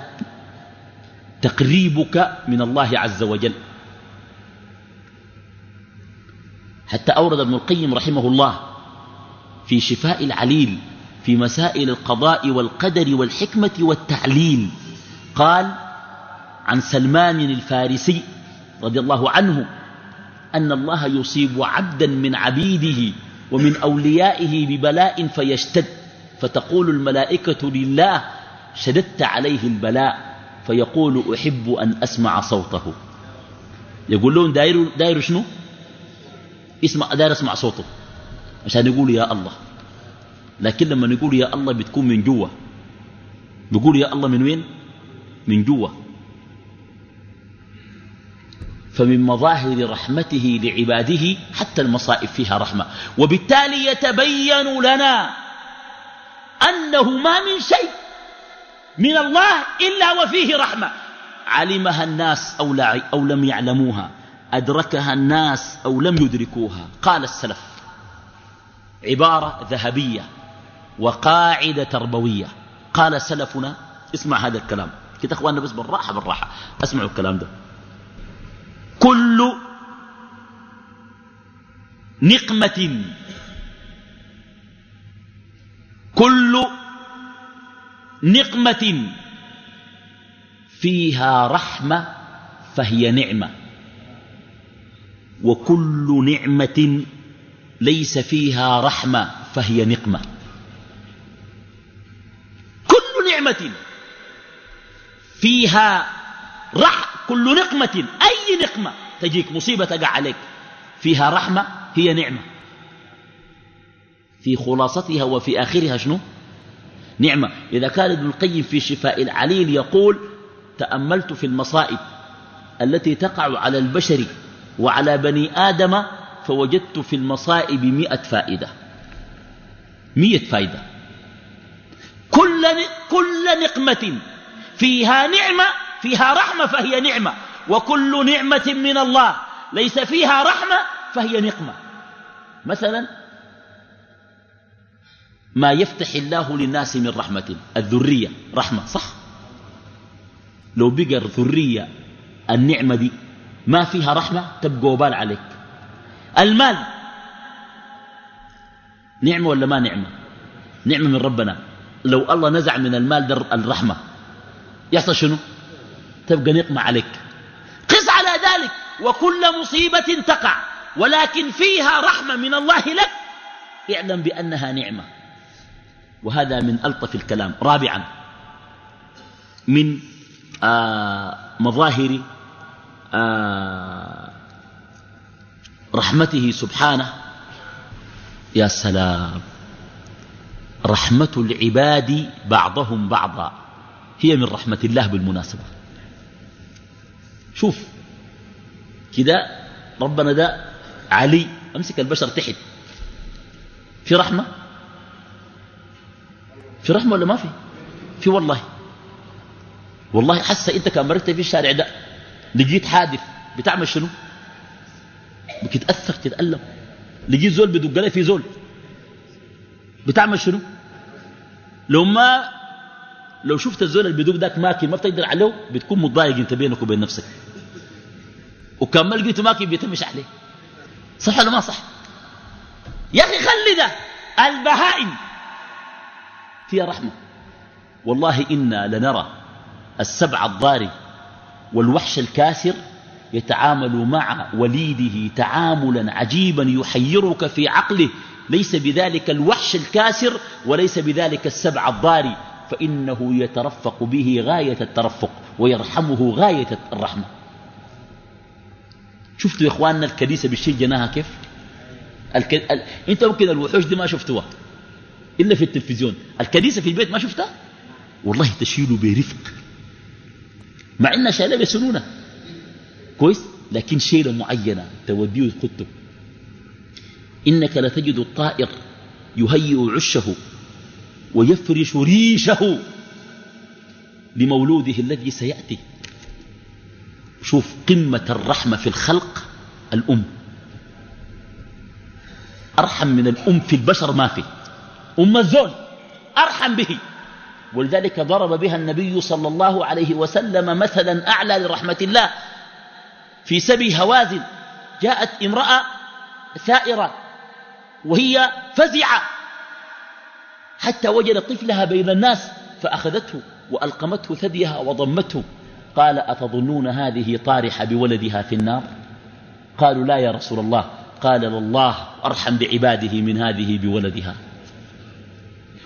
تقريبك من الله عز وجل. حتى أورد ابن القيم رحمه الله في شفاء العليل في مسائل القضاء والقدر والحكمة والتعليل قال عن سلمان الفارسي رضي الله عنه أن الله يصيب عبدا من عبيده ومن أوليائه ببلاء فيشتد. فتقول الملائكة لله شددت عليه البلاء فيقول أحب أن أسمع صوته. يقول لهم داير, داير شنو؟ اسمع داير أسمع صوته عشان يقول يا الله. لكن لما نقول يا الله بتكون من جوا. بيقول يا الله من وين؟ من جوا. فمن مظاهر رحمته لعباده حتى المصائب فيها رحمة. وبالتالي يتبين لنا أنه ما من شيء من الله إلا وفيه رحمة. علمها الناس أو, لا أو لم يعلموها. أدركها الناس أو لم يدركوها. قال السلف عبارة ذهبية وقاعدة تربوية. قال سلفنا اسمع هذا الكلام. كده أخواننا بس بالراحة بالراحة. أسمعوا الكلام ده. كل نقمة. كل نقمة فيها رحمة فهي نعمة. وكل نعمة ليس فيها رحمة فهي نقمة. كل نعمة فيها رح كل نقمة أي نقمة تجيك مصيبة تقع عليك. فيها رحمة هي نعمة. في خلاصتها وفي آخرها شنو؟ نعمة. إذا كان ابن القيم في شفاء العليل يقول تأملت في المصائب التي تقع على البشر وعلى بني آدم فوجدت في المصائب مئة فائدة. مئة فائدة. كل, كل نقمة فيها نعمة فيها رحمة فهي نعمة. وكل نعمة من الله. ليس فيها رحمة فهي نقمة. مثلا ما يفتح الله للناس من رحمة. الذرية رحمة صح؟ لو بقى الذرية النعمة دي ما فيها رحمة؟ تبقى وبال عليك. المال نعمة ولا ما نعمة؟ نعمة من ربنا. لو الله نزع من المال در الرحمة. يحصل شنو؟ تبقى نقمة عليك. قس على ذلك وكل مصيبة تقع ولكن فيها رحمة من الله لك. اعلم بأنها نعمة. وهذا من ألطف الكلام. رابعا من آه مظاهر آه رحمته سبحانه. يا سلام رحمة العباد بعضهم بعضا. هي من رحمة الله بالمناسبة. شوف كده ربنا ده علي أمسك البشر تحت. في رحمة؟ في رحمة ولا ما في؟ في والله. والله حاسة أنت كأن مرت في الشارع ده لقيت حادث بتعمل شنو؟ بتتأثر تتألم. لقيت زول بدق في زول. بتعمل شنو؟ لو ما لو شفت الزول اللي بدق ذاك ماكي ما بتقدر عليه بتكون متضايق انت بينك وبين نفسك. وكان ما لقيته ماكي بيتمش عليه. صح ولا ما صح؟ يا أخي خلي ده. البهائم. فيها رحمة. والله إنا لنرى السبع الضاري والوحش الكاسر يتعامل مع وليده تعاملا عجيبا يحيرك في عقله. ليس بذلك الوحش الكاسر وليس بذلك السبع الضاري. فإنه يترفق به غاية الترفق ويرحمه غاية الرحمة. شفتوا يا إخواننا الكنيسة بالشيء جناها كيف؟ الك... ال... أنت ممكن الوحوش دي ما شفتوها إلا في التلفزيون. الكنيسة في البيت ما شفتها؟ والله تشيله برفق. مع إنها شايلة بسنونة. كويس؟ لكن شيلة معينة توديه خدته إنك لتجد الطائر يهيئ عشه ويفرش ريشه لمولوده الذي سيأتي. شوف قمة الرحمة في الخلق الأم. أرحم من الأم في البشر ما في. أم الزول أرحم به. ولذلك ضرب بها النبي صلى الله عليه وسلم مثلا أعلى لرحمة الله. في سبي هوازن جاءت امرأة ثائرة وهي فزعة. حتى وجدت طفلها بين الناس فأخذته وألقمته ثديها وضمته. قال أتظنون هذه طارحة بولدها في النار؟ قالوا لا يا رسول الله. قال الله أرحم بعباده من هذه بولدها.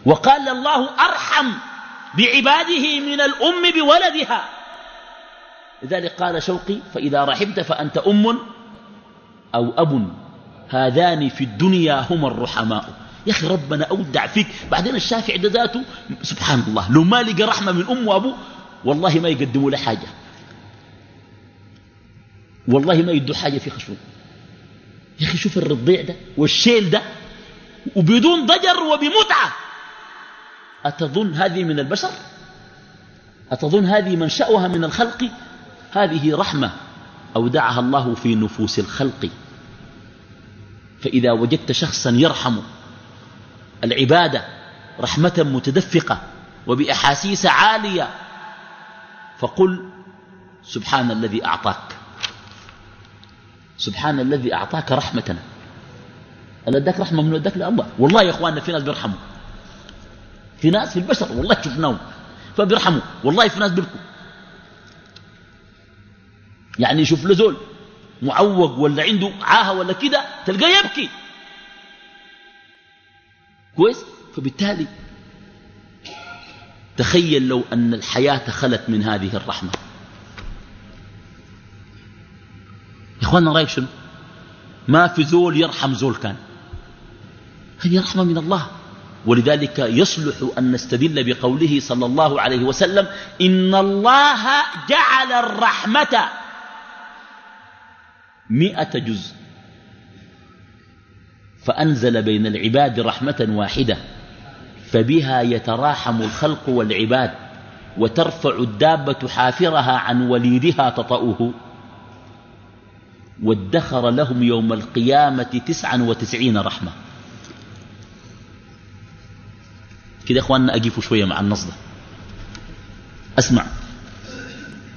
وقال الله أرحم بعباده من الأم بولدها. لذلك قال شوقي فإذا رحمت فأنت أم أو أب هذان في الدنيا هما الرحماء. يا أخي ربنا أودع فيك. بعدين الشافع ده ذاته سبحان الله لو ما لقى رحمة من أم وأبوه والله ما يقدموا له حاجة. والله ما يدوا حاجة في خشوة يا أخي شوف الرضيع ده والشيل ده وبدون ضجر وبمتعة. أتظن هذه من البشر؟ أتظن هذه منشأها من الخلق؟ هذه رحمة أودعها الله في نفوس الخلق. فإذا وجدت شخصا يرحم العبادة رحمة متدفقة وبأحاسيس عالية. فقل سبحان الذي أعطاك. سبحان الذي أعطاك رحمة ألا أداك رحمة من أداك؟ لله والله. يا إخواننا في ناس بيرحموا. في ناس في البشر. والله شفناهم فبيرحموا. والله في ناس بيبكوا. يعني يشوف له زول معوق ولا عنده عاهة ولا كده تلقاه يبكي. كويس؟ فبالتالي تخيل لو أن الحياة خلت من هذه الرحمة. يا إخواننا رأيك شنو؟ ما في زول يرحم زول كان. هذه رحمة من الله؟ ولذلك يصلح أن نستدل بقوله صلى الله عليه وسلم إن الله جعل الرحمة مئة جزء. فأنزل بين العباد رحمة واحدة فبها يتراحم الخلق والعباد وترفع الدابة حافرها عن وليدها تطأه. وادخر لهم يوم القيامة تسعا وتسعين رحمة. كده إخواننا اقفوا شوية مع النص ده أسمع.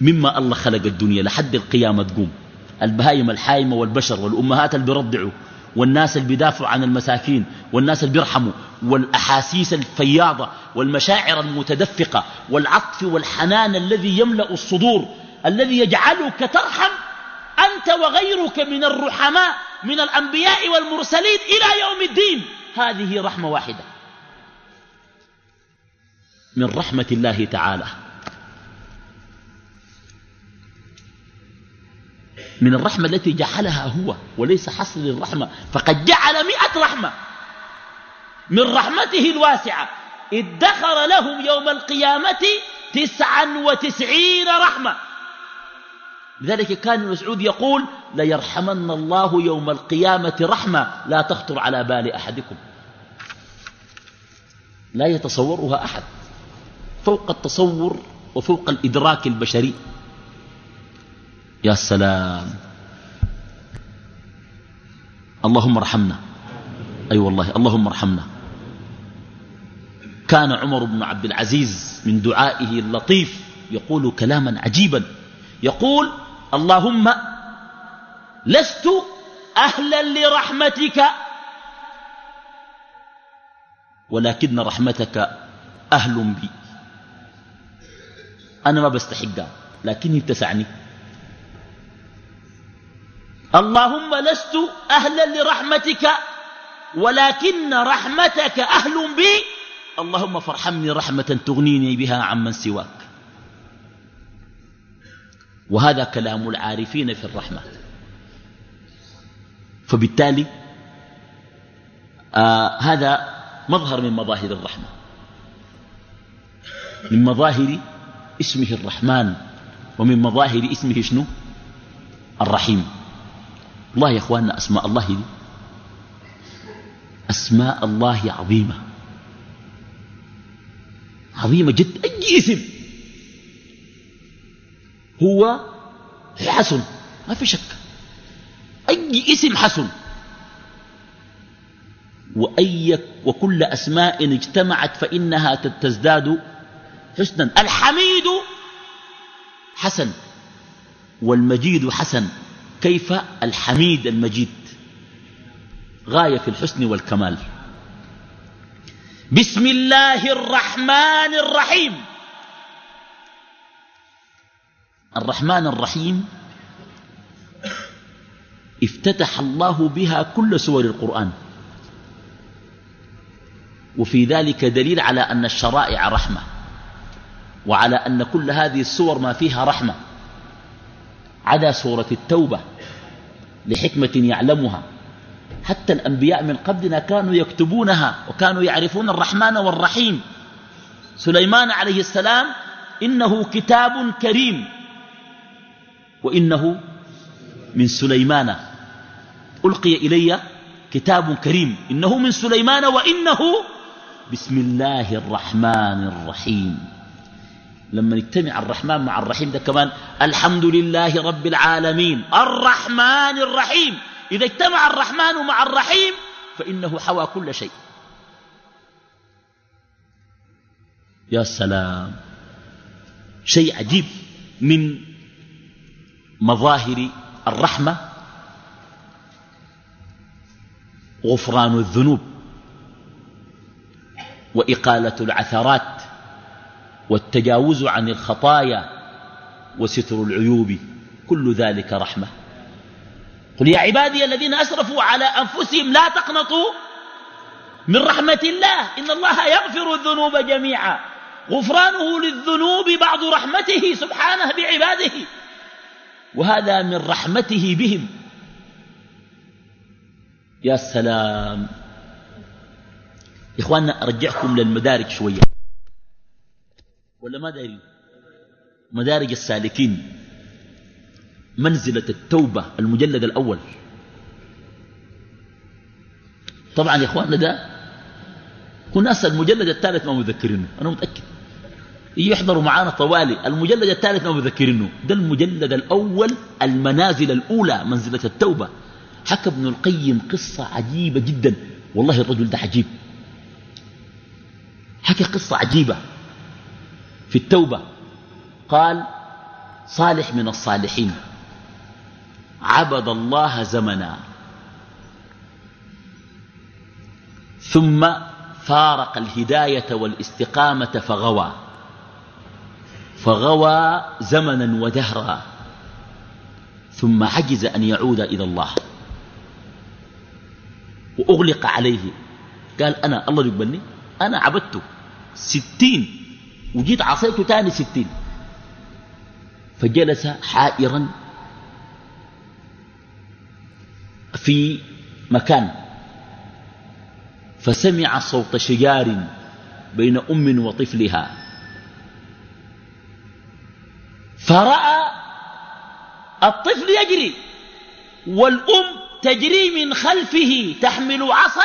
مما الله خلق الدنيا لحد القيامة تقوم. البهايم الحايمة والبشر والأمهات اللي بيرضعوا. والناس اللي بيدافعوا عن المساكين والناس اللي بيرحموا والأحاسيس الفياضة والمشاعر المتدفقة والعطف والحنان الذي يملأ الصدور الذي يجعلك ترحم أنت وغيرك من الرحماء من الأنبياء والمرسلين إلى يوم الدين. هذه رحمة واحدة. من رحمة الله تعالى. من الرحمة التي جعلها هو وليس حصر للرحمة فقد جعل مئة رحمة من رحمته الواسعة. ادخر لهم يوم القيامة تسعا وتسعين رحمة. لذلك كان المسعود يقول ليرحمن الله يوم القيامة رحمة لا تخطر على بال أحدكم. لا يتصورها أحد. فوق التصور وفوق الإدراك البشري. يا سلام. اللهم ارحمنا. أي أيوة والله اللهم ارحمنا. كان عمر بن عبد العزيز من دعائه اللطيف يقول كلاما عجيبا. يقول اللهم لست أهلا لرحمتك ولكن رحمتك أهل بي. أنا ما بستحقها لكني اتسعني اللهم لست أهلا لرحمتك ولكن رحمتك أهل بي. اللهم فارحمني رحمة تغنيني بها عمن سواك. وهذا كلام العارفين في الرحمة. فبالتالي آه هذا مظهر من مظاهر الرحمة. من مظاهر اسمه الرحمن ومن مظاهر اسمه شنو؟ الرحيم. الله يا إخواننا أسماء الله دي أسماء الله عظيمة. عظيمة جد أي اسم. هو حسن ما في شك. أي اسم حسن. وأي وكل أسماء اجتمعت فإنها تزداد حسنا. الحميد حسن والمجيد حسن. كيف الحميد المجيد؟ غاية في الحسن والكمال. بسم الله الرحمن الرحيم. الرحمن الرحيم افتتح الله بها كل سور القرآن. وفي ذلك دليل على أن الشرائع رحمة وعلى أن كل هذه السور ما فيها رحمة. عدا سورة التوبة لحكمة يعلمها. حتى الأنبياء من قبلنا كانوا يكتبونها وكانوا يعرفون الرحمن والرحيم. سليمان عليه السلام إنه كتاب كريم وإنه من سليمان. ألقي إلي كتاب كريم. إنه من سليمان وإنه بسم الله الرحمن الرحيم. لما نجتمع الرحمن مع الرحيم ده كمان الحمد لله رب العالمين. الرحمن الرحيم. إذا اجتمع الرحمن مع الرحيم فإنه حوى كل شيء. يا سلام. شيء عجيب من مظاهر الرحمة. غفران الذنوب. وإقالة العثرات. والتجاوز عن الخطايا وستر العيوب كل ذلك رحمة. قل يا عبادي الذين أسرفوا على أنفسهم لا تقنطوا من رحمة الله إن الله يغفر الذنوب جميعا. غفرانه للذنوب بعض رحمته سبحانه بعباده. وهذا من رحمته بهم. يا سلام. إخواننا أرجعكم للمدارج شوية. ولا ما دارين مدارج السالكين منزلة التوبة المجلد الأول. طبعا يا إخواننا ده ناس المجلد الثالث ما مذكرينه أنا متأكد. يحضروا معانا طوالي المجلد الثالث ما مذكرينه. ده المجلد الأول المنازل الأولى منزلة التوبة. حكى ابن القيم قصة عجيبة جدا. والله الرجل ده عجيب. حكى قصة عجيبة. في التوبة. قال صالح من الصالحين. عبد الله زمنا. ثم فارق الهداية والاستقامة فغوى. فغوى زمنا ودهرا. ثم عجز أن يعود إلى الله. وأغلق عليه. قال أنا الله يقبلني؟ أنا عبدته. ستين وجيت عصيته تاني ستين. فجلس حائرا في مكان. فسمع صوت شجار بين أم وطفلها. فرأى الطفل يجري والأم تجري من خلفه تحمل عصا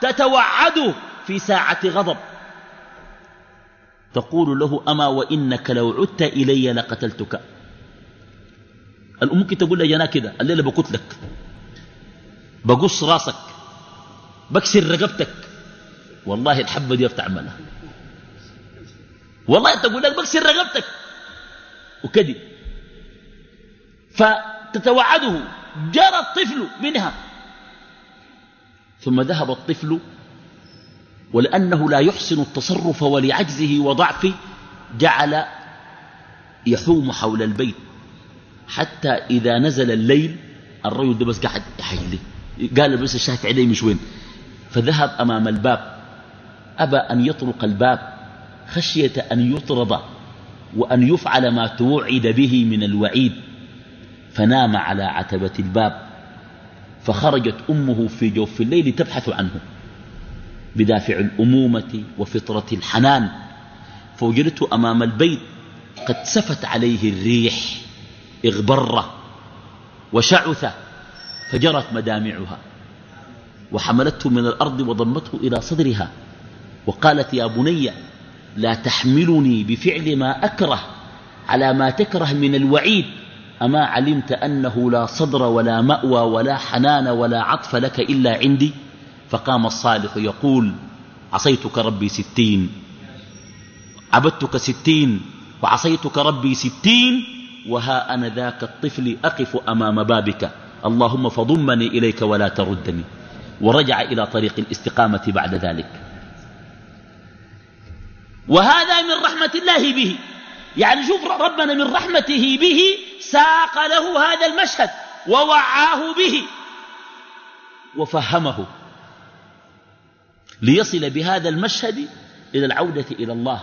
تتوعده في ساعة غضب. تقول له أما وإنك لو عدت إلي لقتلتك. الأم ممكن تقول لجنا كده الليلة بقتلك. بقص راسك. بكسر رقبتك. والله الحبة دي بتعملها والله تقول لك بكسر رقبتك. وكذب فتتوعده. جرى الطفل منها. ثم ذهب الطفل ولأنه لا يحسن التصرف ولعجزه وضعفه جعل يحوم حول البيت حتى إذا نزل الليل الرجل ده بس قاعد يحيلي. قال بس الشاهد عليه مش وين فذهب أمام الباب. أبى أن يطرق الباب. خشية أن يطرد وأن يفعل ما توعد به من الوعيد. فنام على عتبة الباب. فخرجت أمه في جوف الليل تبحث عنه. بدافع الأمومة وفطرة الحنان. فوجدته أمام البيت قد سفت عليه الريح اغبر وشعث فجرت مدامعها. وحملته من الأرض وضمته إلى صدرها. وقالت يا بني لا تحملني بفعل ما أكره على ما تكره من الوعيد. أما علمت أنه لا صدر ولا مأوى ولا حنان ولا عطف لك إلا عندي؟ فقام الصالح يقول عصيتك ربي ستين. عبدتك ستين. وعصيتك ربي ستين. وها أنا ذاك الطفل أقف أمام بابك. اللهم فضمني إليك ولا تردني. ورجع إلى طريق الاستقامة بعد ذلك. وهذا من رحمة الله به. يعني شوف ربنا من رحمته به ساق له هذا المشهد ووعاه به وفهمه. ليصل بهذا المشهد إلى العودة إلى الله.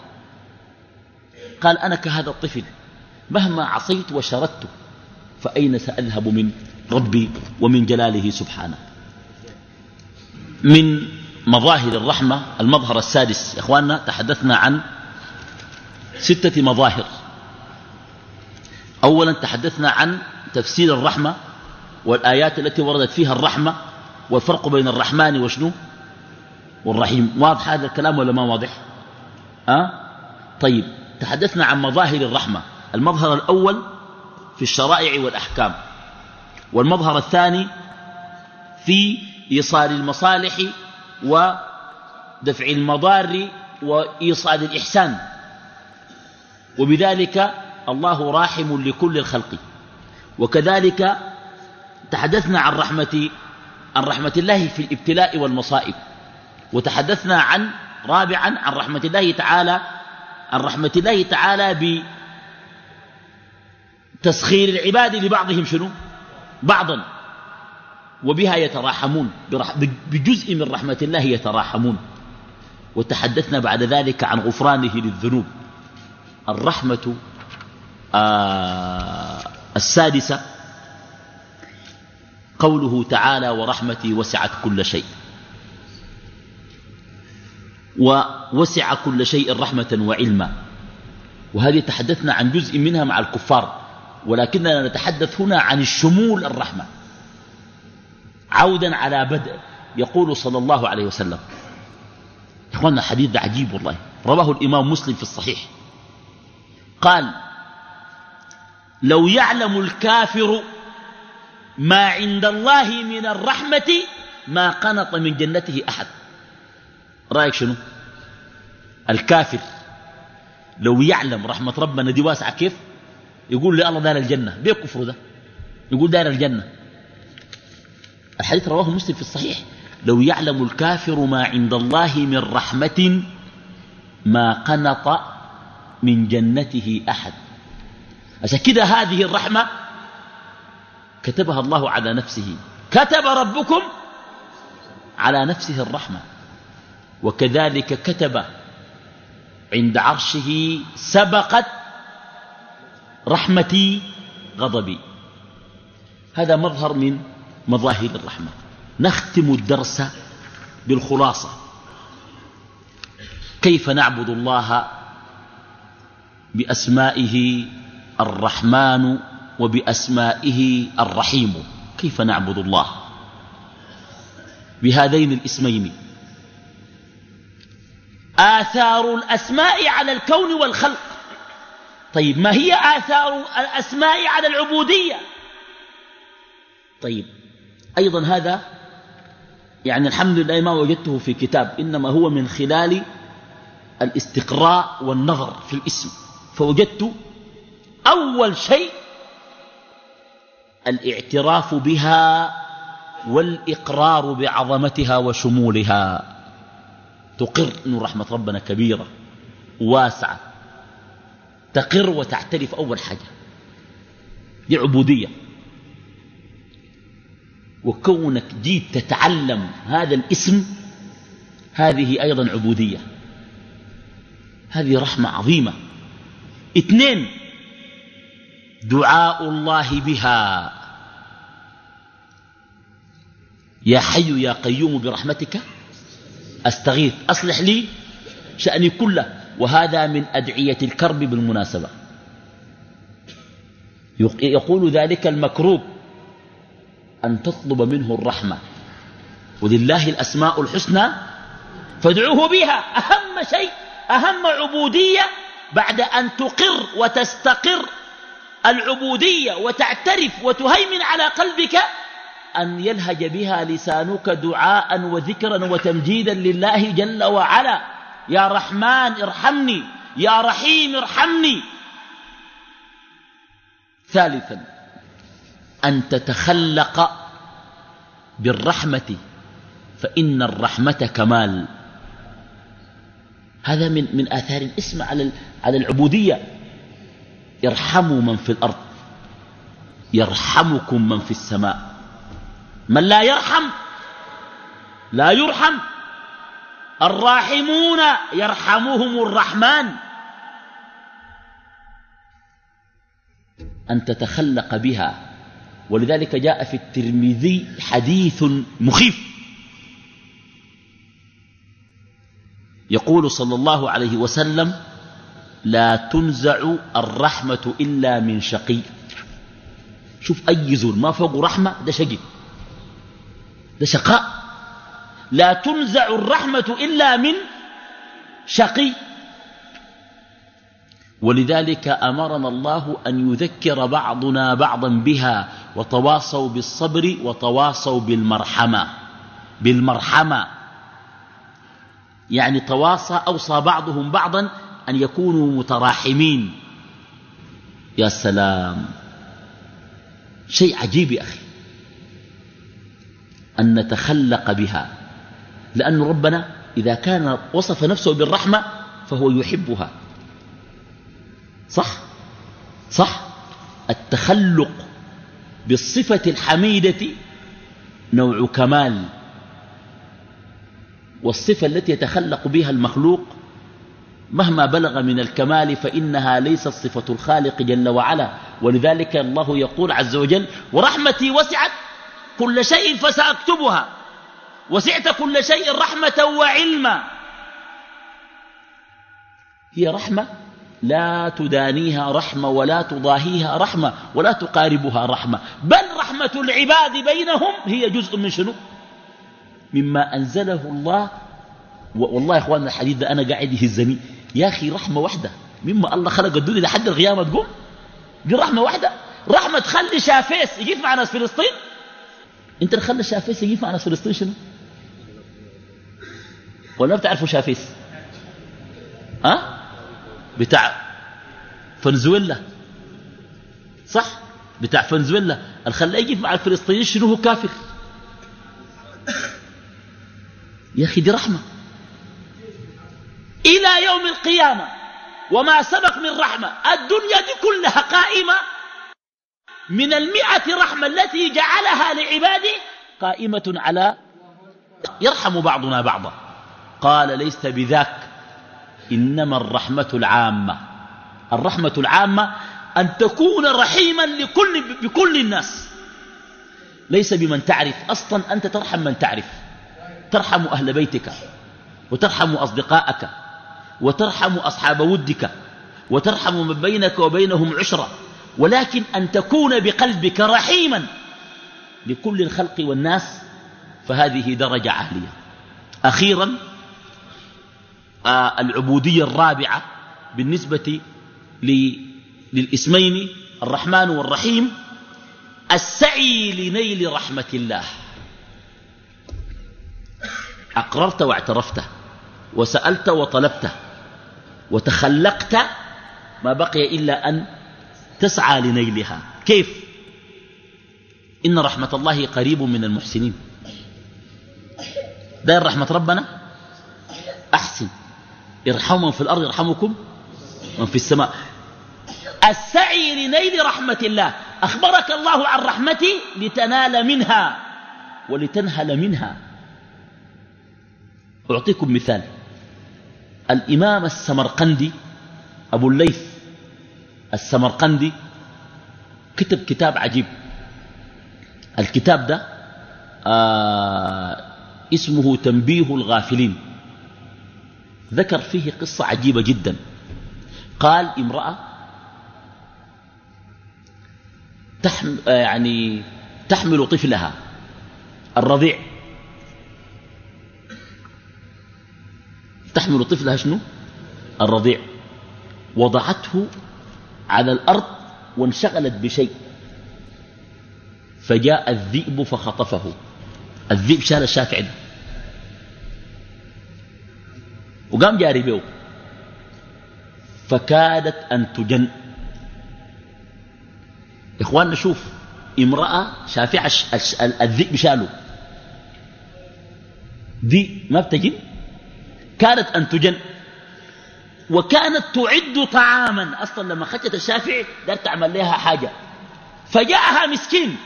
قال أنا كهذا الطفل مهما عصيت وشردت فأين سأذهب من ربي ومن جلاله سبحانه؟ من مظاهر الرحمة المظهر السادس. يا أخواننا تحدثنا عن ستة مظاهر. أولا تحدثنا عن تفسير الرحمة والآيات التي وردت فيها الرحمة والفرق بين الرحمن وشنو؟ والرحيم. واضح هذا الكلام ولا ما واضح؟ أه؟ طيب تحدثنا عن مظاهر الرحمة. المظهر الأول في الشرائع والأحكام. والمظهر الثاني في إيصال المصالح ودفع المضار وإيصال الإحسان. وبذلك الله راحم لكل الخلق. وكذلك تحدثنا عن رحمة عن رحمة الله في الابتلاء والمصائب. وتحدثنا عن رابعا عن رحمة الله تعالى عن رحمة الله تعالى بتسخير العباد لبعضهم شنو؟ بعضا. وبها يتراحمون بجزء من رحمة الله يتراحمون. وتحدثنا بعد ذلك عن غفرانه للذنوب. الرحمة آه السادسة قوله تعالى ورحمتي وسعت كل شيء. ووسع كل شيء رحمة وعلما. وهذه تحدثنا عن جزء منها مع الكفار ولكننا نتحدث هنا عن الشمول الرحمة. عودا على بدء يقول صلى الله عليه وسلم. إخواننا حديث عجيب والله. رواه الإمام مسلم في الصحيح. قال لو يعلم الكافر ما عند الله من الرحمة ما قنط من جنته أحد. رأيك شنو؟ الكافر لو يعلم رحمة ربنا دي واسعة كيف؟ يقول لي الله دار الجنة. بيه كفر ده؟ يقول دار الجنة. الحديث رواه مسلم في الصحيح. لو يعلم الكافر ما عند الله من رحمة ما قنط من جنته أحد. عشان كده هذه الرحمة كتبها الله على نفسه. كتب ربكم على نفسه الرحمة. وكذلك كتب عند عرشه سبقت رحمتي غضبي. هذا مظهر من مظاهر الرحمة. نختم الدرس بالخلاصة. كيف نعبد الله بأسمائه الرحمن وبأسمائه الرحيم؟ كيف نعبد الله؟ بهذين الاسمين. آثار الأسماء على الكون والخلق. طيب ما هي آثار الأسماء على العبودية؟ طيب أيضا هذا يعني الحمد لله ما وجدته في كتاب إنما هو من خلال الاستقراء والنظر في الاسم. فوجدت أول شيء الاعتراف بها والإقرار بعظمتها وشمولها. تقر أن رحمة ربنا كبيرة واسعة تقر وتعترف أول حاجة. دي عبودية. وكونك جيت تتعلم هذا الاسم هذه أيضا عبودية. هذه رحمة عظيمة. اثنين دعاء الله بها. يا حي يا قيوم برحمتك. أستغيث أصلح لي شأني كله. وهذا من أدعية الكرب بالمناسبة. يقول ذلك المكروب أن تطلب منه الرحمة. ولله الأسماء الحسنى فادعوه بها. أهم شيء أهم عبودية بعد أن تقر وتستقر العبودية وتعترف وتهيمن على قلبك أن يلهج بها لسانك دعاء وذكرا وتمجيدا لله جل وعلا. يا رحمن ارحمني يا رحيم ارحمني. ثالثا أن تتخلق بالرحمة فإن الرحمة كمال. هذا من من آثار الاسم على على العبودية. ارحموا من في الأرض يرحمكم من في السماء. من لا يرحم لا يرحم. الراحمون يرحمهم الرحمن. أن تتخلق بها. ولذلك جاء في الترمذي حديث مخيف. يقول صلى الله عليه وسلم لا تنزع الرحمة إلا من شقي. شوف أي زول ما فوق رحمة ده شقي. ده شقاء لا تنزع الرحمة إلا من شقي. ولذلك أمرنا الله أن يذكر بعضنا بعضا بها وتواصوا بالصبر وتواصوا بالمرحمة. بالمرحمة. يعني تواصى أوصى بعضهم بعضا أن يكونوا متراحمين. يا سلام. شيء عجيب يا أخي. أن نتخلق بها. لأن ربنا إذا كان وصف نفسه بالرحمة فهو يحبها. صح؟ صح؟ التخلق بالصفة الحميدة نوع كمال. والصفة التي يتخلق بها المخلوق مهما بلغ من الكمال فإنها ليست صفة الخالق جل وعلا. ولذلك الله يقول عز وجل ورحمتي وسعت كل شيء فسأكتبها. وسعت كل شيء رحمة وعلما. هي رحمة لا تدانيها رحمة ولا تضاهيها رحمة ولا تقاربها رحمة. بل رحمة العباد بينهم هي جزء من شنو؟ مما أنزله الله. والله يا إخواننا الحديث ده أنا قاعد يهزني. يا أخي رحمة واحدة. مما الله خلق الدنيا لحد القيامة تقوم؟ دي رحمة واحدة. رحمة تخلي شافيس يجيب مع ناس فلسطين. انت تخلي شافيس يجيب مع ناس فلسطين شنو ولا بتعرفوا شافيس؟ ها؟ بتاع فنزويلا. صح؟ بتاع فنزويلا. الخلاه يجيب مع الفلسطينيين شنو هو كافر؟ يا أخي دي رحمة. إلى يوم القيامة. وما سبق من رحمة. الدنيا دي كلها قائمة. من المئة رحمة التي جعلها لعباده قائمة على يرحم بعضنا بعضا. قال ليس بذاك إنما الرحمة العامة. الرحمة العامة أن تكون رحيما لكل بكل الناس. ليس بمن تعرف أصلا أنت ترحم من تعرف. ترحم أهل بيتك وترحم أصدقائك وترحم أصحاب ودك وترحم من بينك وبينهم عشرة. ولكن أن تكون بقلبك رحيما لكل الخلق والناس فهذه درجة عالية. أخيرا آه العبودية الرابعة بالنسبة للإسمين الرحمن والرحيم السعي لنيل رحمة الله. أقررت واعترفت وسألت وطلبت وتخلقت ما بقي إلا أن تسعى لنيلها. كيف؟ إن رحمة الله قريب من المحسنين. داير رحمة ربنا؟ أحسن. ارحموا من في الأرض يرحمكم من في السماء. السعي لنيل رحمة الله. أخبرك الله عن رحمتي لتنال منها. ولتنهل منها. أعطيكم مثال. الإمام السمرقندي أبو الليث السمرقندي كتب كتاب عجيب. الكتاب ده آه اسمه تنبيه الغافلين. ذكر فيه قصة عجيبة جدا. قال امرأة تحمل يعني تحمل طفلها الرضيع. تحمل طفلها شنو؟ الرضيع. وضعته على الأرض وانشغلت بشيء. فجاء الذئب فخطفه. الذئب شال الشافع ده وقام جاري به فكادت أن تجن. إخواننا شوف امرأة شافعة الذئب شاله. دي ما بتجن. كانت أن تجن. وكانت تعد طعاما. أصلا لما خشت الشافعي دار تعمل لها حاجة. فجاءها مسكين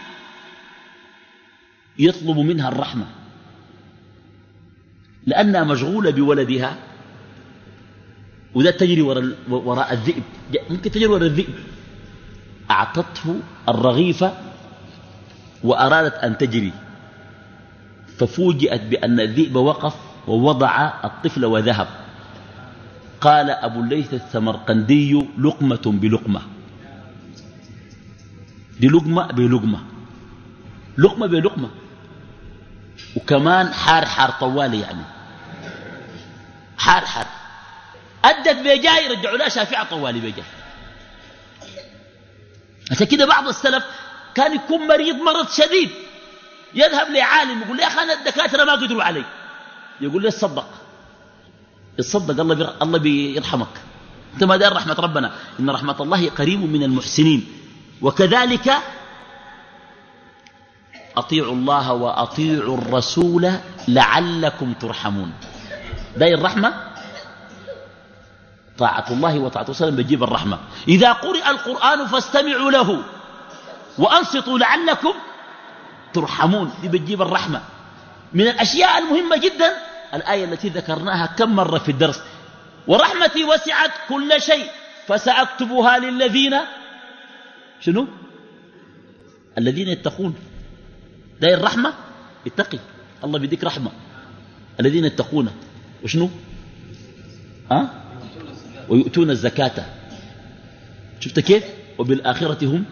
يطلب منها الرحمة. لأنها مشغولة بولدها. وده تجري وراء الذئب. ممكن تجري وراء الذئب. أعطته الرغيفة وأرادت أن تجري. ففوجئت بأن الذئب وقف ووضع الطفل وذهب. قال أبو الليث الثمرقندي لقمة بلقمة. دي لقمة بلقمة. لقمة بلقمة. وكمان حار حار طوالي يعني. حار حار. أدت بيجاي يرجعوا لها شافعة طوالي بيجاي. عشان كده بعض السلف كان يكون مريض مرض شديد. يذهب لعالم يقول لي يا أخي أنا الدكاترة ما قدروا علي. يقول لي تصدق تصدق الله بير... الله بيرحمك. أنت ما دار رحمة ربنا. إن رحمة الله قريب من المحسنين. وكذلك أطيعوا الله وأطيعوا الرسول لعلكم ترحمون. داي الرحمة طاعة الله وطاعة رسوله بيجيب الرحمة. إذا قرئ القرآن فاستمعوا له وأنصتوا لعلكم ترحمون. دي بتجيب الرحمة. من الأشياء المهمة جدا الآية التي ذكرناها كم مرة في الدرس؟ ورحمتي وسعت كل شيء فسأكتبها للذين شنو؟ الذين يتقون. داير الرحمة اتقي. الله بيديك رحمة. الذين يتقون. وشنو؟ ها؟ ويؤتون الزكاة. شفت كيف؟ وبالآخرة هم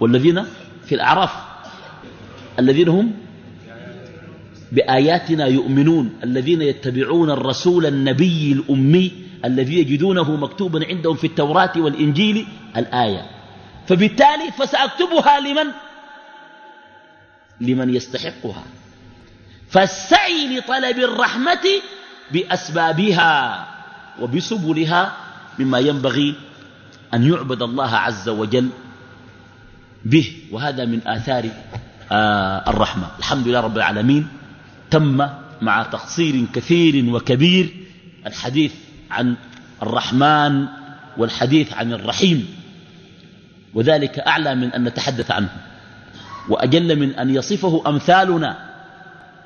والذين في الأعراف. الذين هم بآياتنا يؤمنون الذين يتبعون الرسول النبي الأمي الذي يجدونه مكتوبا عندهم في التوراة والإنجيل الآية. فبالتالي فسأكتبها لمن؟ لمن يستحقها. فالسعي لطلب الرحمة بأسبابها وبسبلها مما ينبغي أن يعبد الله عز وجل به. وهذا من آثار آه الرحمة. الحمد لله رب العالمين. تم مع تقصير كثير وكبير الحديث عن الرحمن والحديث عن الرحيم وذلك أعلى من أن نتحدث عنه وأجل من أن يصفه أمثالنا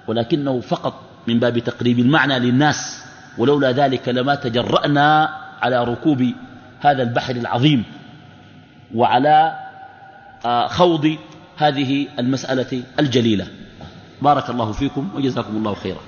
ولكنه فقط من باب تقريب المعنى للناس ولولا ذلك لما تجرأنا على ركوب هذا البحر العظيم وعلى خوض هذه المسألة الجليلة. بارك الله فيكم وجزاكم الله خيرا.